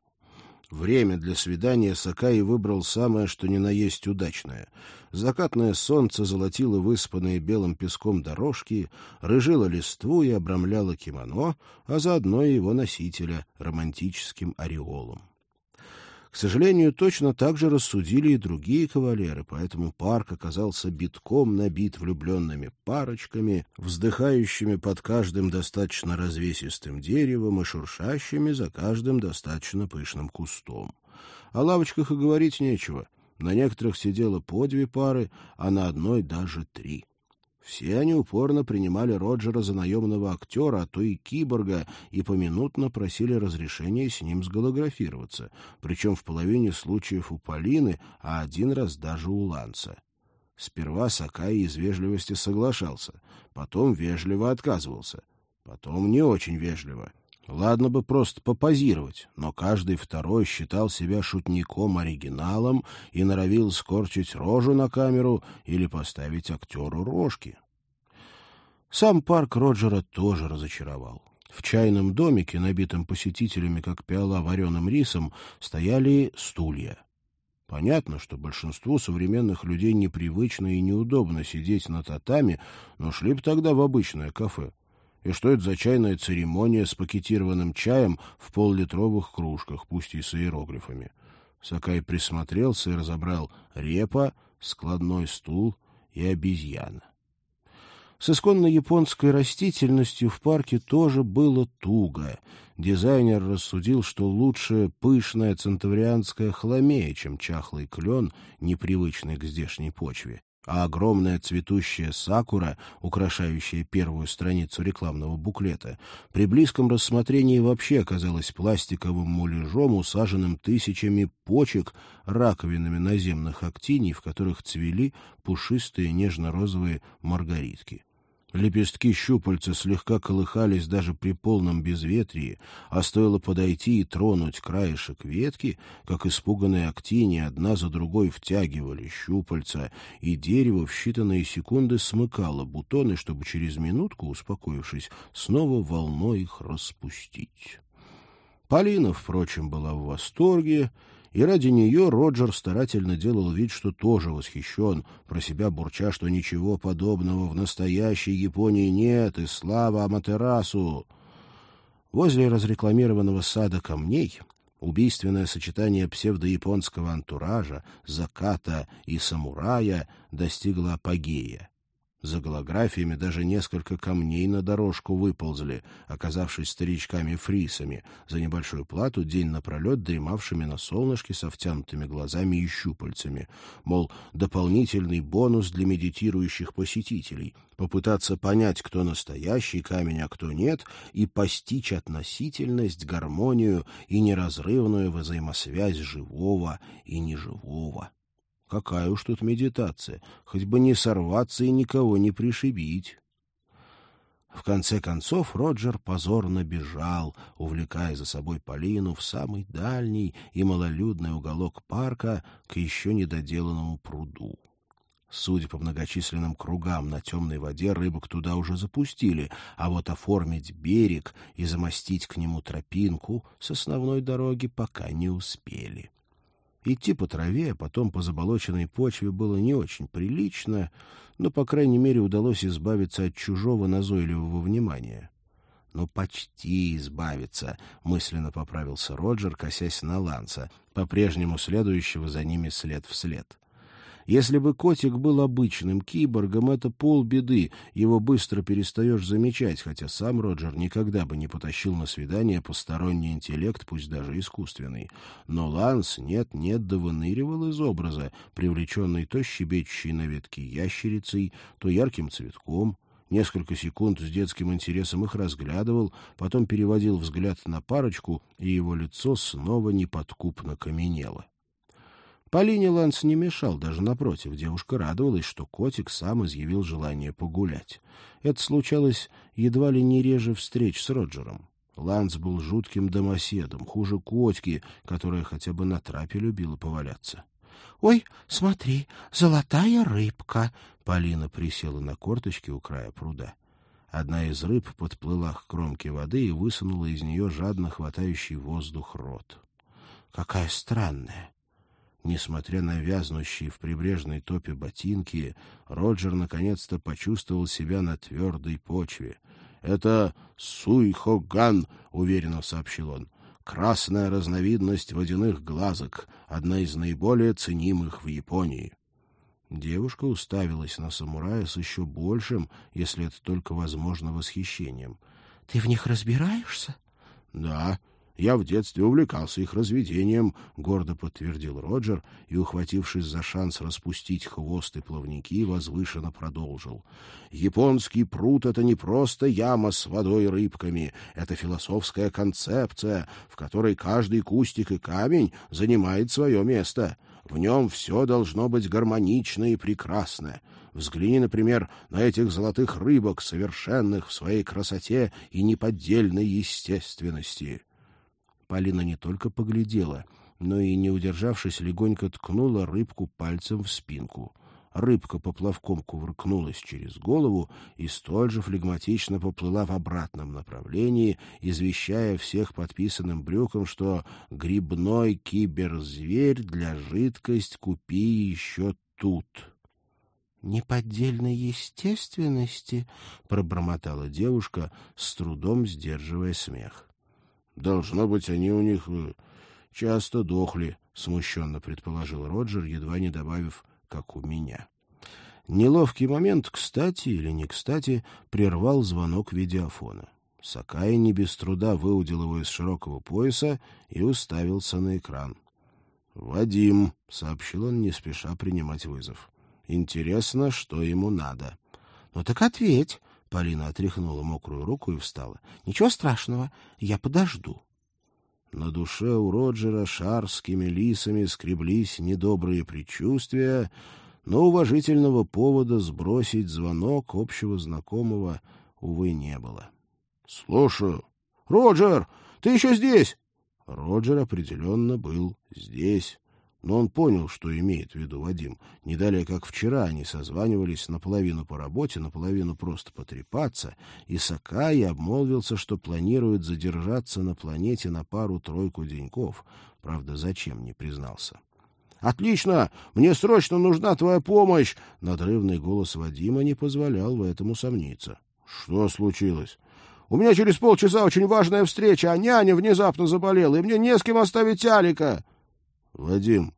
Время для свидания Сакаи выбрал самое, что ни на есть удачное. Закатное солнце золотило выспанные белым песком дорожки, рыжило листву и обрамляло кимоно, а заодно и его носителя романтическим ореолом. К сожалению, точно так же рассудили и другие кавалеры, поэтому парк оказался битком набит влюбленными парочками, вздыхающими под каждым достаточно развесистым деревом и шуршащими за каждым достаточно пышным кустом. О лавочках и говорить нечего. На некоторых сидело по две пары, а на одной даже три. Все они упорно принимали Роджера за наемного актера, а то и киборга, и поминутно просили разрешения с ним сголографироваться, причем в половине случаев у Полины, а один раз даже у Ланца. Сперва Сакай из вежливости соглашался, потом вежливо отказывался, потом не очень вежливо. Ладно бы просто попозировать, но каждый второй считал себя шутником-оригиналом и норовил скорчить рожу на камеру или поставить актеру рожки. Сам парк Роджера тоже разочаровал. В чайном домике, набитом посетителями, как пиала вареным рисом, стояли стулья. Понятно, что большинству современных людей непривычно и неудобно сидеть на татами, но шли бы тогда в обычное кафе. И что это за чайная церемония с пакетированным чаем в поллитровых кружках, пусть и с иероглифами? Сакай присмотрелся и разобрал репа, складной стул и обезьяна. С исконно японской растительностью в парке тоже было туго. Дизайнер рассудил, что лучше пышная центаврианская хламея, чем чахлый клен, непривычный к здешней почве. А огромная цветущая сакура, украшающая первую страницу рекламного буклета, при близком рассмотрении вообще оказалась пластиковым муляжом, усаженным тысячами почек, раковинами наземных актиний, в которых цвели пушистые нежно-розовые маргаритки. Лепестки щупальца слегка колыхались даже при полном безветрии, а стоило подойти и тронуть краешек ветки, как испуганные актини одна за другой втягивали щупальца, и дерево в считанные секунды смыкало бутоны, чтобы через минутку, успокоившись, снова волной их распустить. Полина, впрочем, была в восторге, и ради нее Роджер старательно делал вид, что тоже восхищен, про себя бурча, что ничего подобного в настоящей Японии нет, и слава Аматерасу. Возле разрекламированного сада камней убийственное сочетание псевдояпонского антуража, заката и самурая достигло апогея. За голографиями даже несколько камней на дорожку выползли, оказавшись старичками-фрисами, за небольшую плату день напролет дремавшими на солнышке со втянутыми глазами и щупальцами. Мол, дополнительный бонус для медитирующих посетителей — попытаться понять, кто настоящий камень, а кто нет, и постичь относительность, гармонию и неразрывную взаимосвязь живого и неживого. Какая уж тут медитация, хоть бы не сорваться и никого не пришибить. В конце концов Роджер позорно бежал, увлекая за собой Полину в самый дальний и малолюдный уголок парка к еще недоделанному пруду. Судя по многочисленным кругам на темной воде, рыбок туда уже запустили, а вот оформить берег и замостить к нему тропинку с основной дороги пока не успели. Идти по траве, а потом по заболоченной почве было не очень прилично, но, по крайней мере, удалось избавиться от чужого назойливого внимания. «Ну, почти избавиться», — мысленно поправился Роджер, косясь на Ланса, по-прежнему следующего за ними след в след. Если бы котик был обычным киборгом, это полбеды, его быстро перестаешь замечать, хотя сам Роджер никогда бы не потащил на свидание посторонний интеллект, пусть даже искусственный. Но Ланс нет-нет да выныривал из образа, привлеченный то щебечущей на ветке ящерицей, то ярким цветком, несколько секунд с детским интересом их разглядывал, потом переводил взгляд на парочку, и его лицо снова неподкупно каменело. Полине Ланс не мешал, даже напротив. Девушка радовалась, что котик сам изъявил желание погулять. Это случалось едва ли не реже встреч с Роджером. Ланс был жутким домоседом, хуже котики, которая хотя бы на трапе любила поваляться. — Ой, смотри, золотая рыбка! Полина присела на корточки у края пруда. Одна из рыб подплыла к кромке воды и высунула из нее жадно хватающий воздух рот. — Какая странная! Несмотря на вязнущие в прибрежной топе ботинки, Роджер наконец-то почувствовал себя на твердой почве. «Это суйхоган», — уверенно сообщил он. «Красная разновидность водяных глазок, одна из наиболее ценимых в Японии». Девушка уставилась на самурая с еще большим, если это только возможно, восхищением. — Ты в них разбираешься? — Да, я в детстве увлекался их разведением, — гордо подтвердил Роджер и, ухватившись за шанс распустить хвост и плавники, возвышенно продолжил. Японский пруд — это не просто яма с водой и рыбками, это философская концепция, в которой каждый кустик и камень занимает свое место. В нем все должно быть гармонично и прекрасно. Взгляни, например, на этих золотых рыбок, совершенных в своей красоте и неподдельной естественности. Полина не только поглядела, но и, не удержавшись, легонько ткнула рыбку пальцем в спинку. Рыбка поплавком кувыркнулась через голову и столь же флегматично поплыла в обратном направлении, извещая всех подписанным брюком, что грибной киберзверь для жидкость купи еще тут. «Неподдельной естественности», — пробормотала девушка, с трудом сдерживая смех. Должно быть, они у них э, часто дохли, — смущенно предположил Роджер, едва не добавив, как у меня. Неловкий момент, кстати или не кстати, прервал звонок видеофона. Сакай не без труда выудил его из широкого пояса и уставился на экран. «Вадим», — сообщил он, не спеша принимать вызов. Интересно, что ему надо. — Ну так ответь. Полина отряхнула мокрую руку и встала. — Ничего страшного, я подожду. На душе у Роджера шарскими лисами скреблись недобрые предчувствия, но уважительного повода сбросить звонок общего знакомого, увы, не было. — Слушаю. — Роджер, ты еще здесь? Роджер определенно был здесь. Но он понял, что имеет в виду Вадим. Не далее, как вчера, они созванивались наполовину по работе, наполовину просто потрепаться, и Сакай обмолвился, что планирует задержаться на планете на пару-тройку деньков. Правда, зачем, не признался. «Отлично! Мне срочно нужна твоя помощь!» Надрывный голос Вадима не позволял в этом усомниться. «Что случилось?» «У меня через полчаса очень важная встреча, а няня внезапно заболела, и мне не с кем оставить Алика!» «Вадим,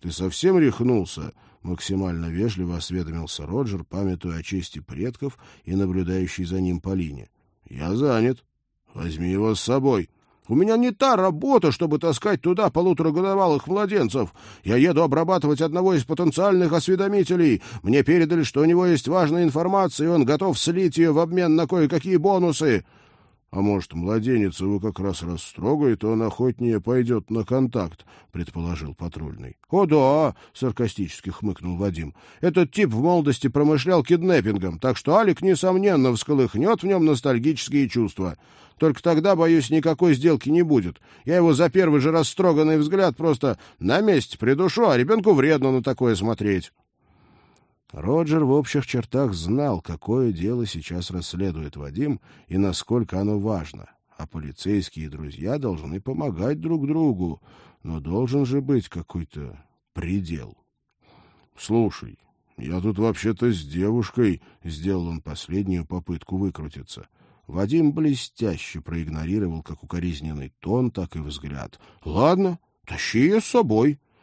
ты совсем рехнулся?» — максимально вежливо осведомился Роджер, памятуя о чести предков и наблюдающий за ним Полине. «Я занят. Возьми его с собой». У меня не та работа, чтобы таскать туда полуторагодовалых младенцев. Я еду обрабатывать одного из потенциальных осведомителей. Мне передали, что у него есть важная информация, и он готов слить ее в обмен на кое-какие бонусы. А может, младенец его как раз растрогает, и он охотнее пойдет на контакт, — предположил патрульный. — О да, — саркастически хмыкнул Вадим. — Этот тип в молодости промышлял киднеппингом, так что Алик, несомненно, всколыхнет в нем ностальгические чувства. Только тогда, боюсь, никакой сделки не будет. Я его за первый же растроганный взгляд просто на месте придушу, а ребенку вредно на такое смотреть. Роджер в общих чертах знал, какое дело сейчас расследует Вадим и насколько оно важно. А полицейские друзья должны помогать друг другу, но должен же быть какой-то предел. — Слушай, я тут вообще-то с девушкой, — сделал он последнюю попытку выкрутиться. Вадим блестяще проигнорировал как укоризненный тон, так и взгляд. — Ладно, тащи ее с собой. —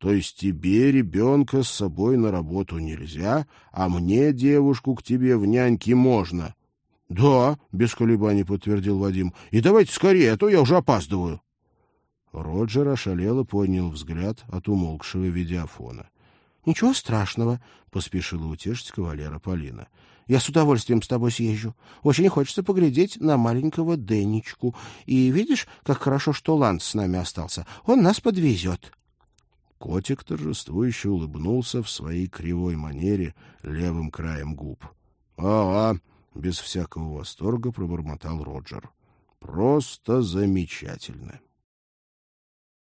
то есть тебе ребенка с собой на работу нельзя, а мне девушку к тебе в няньки можно? — Да, — без колебаний подтвердил Вадим. — И давайте скорее, а то я уже опаздываю. Роджер ошалело поднял взгляд от умолкшего видеофона. — Ничего страшного, — поспешила утешить кавалера Полина. — Я с удовольствием с тобой съезжу. Очень хочется поглядеть на маленького Денечку. И видишь, как хорошо, что Ланс с нами остался. Он нас подвезет. Котик торжествующе улыбнулся в своей кривой манере левым краем губ. «Ага», — без всякого восторга пробормотал Роджер. «Просто замечательно».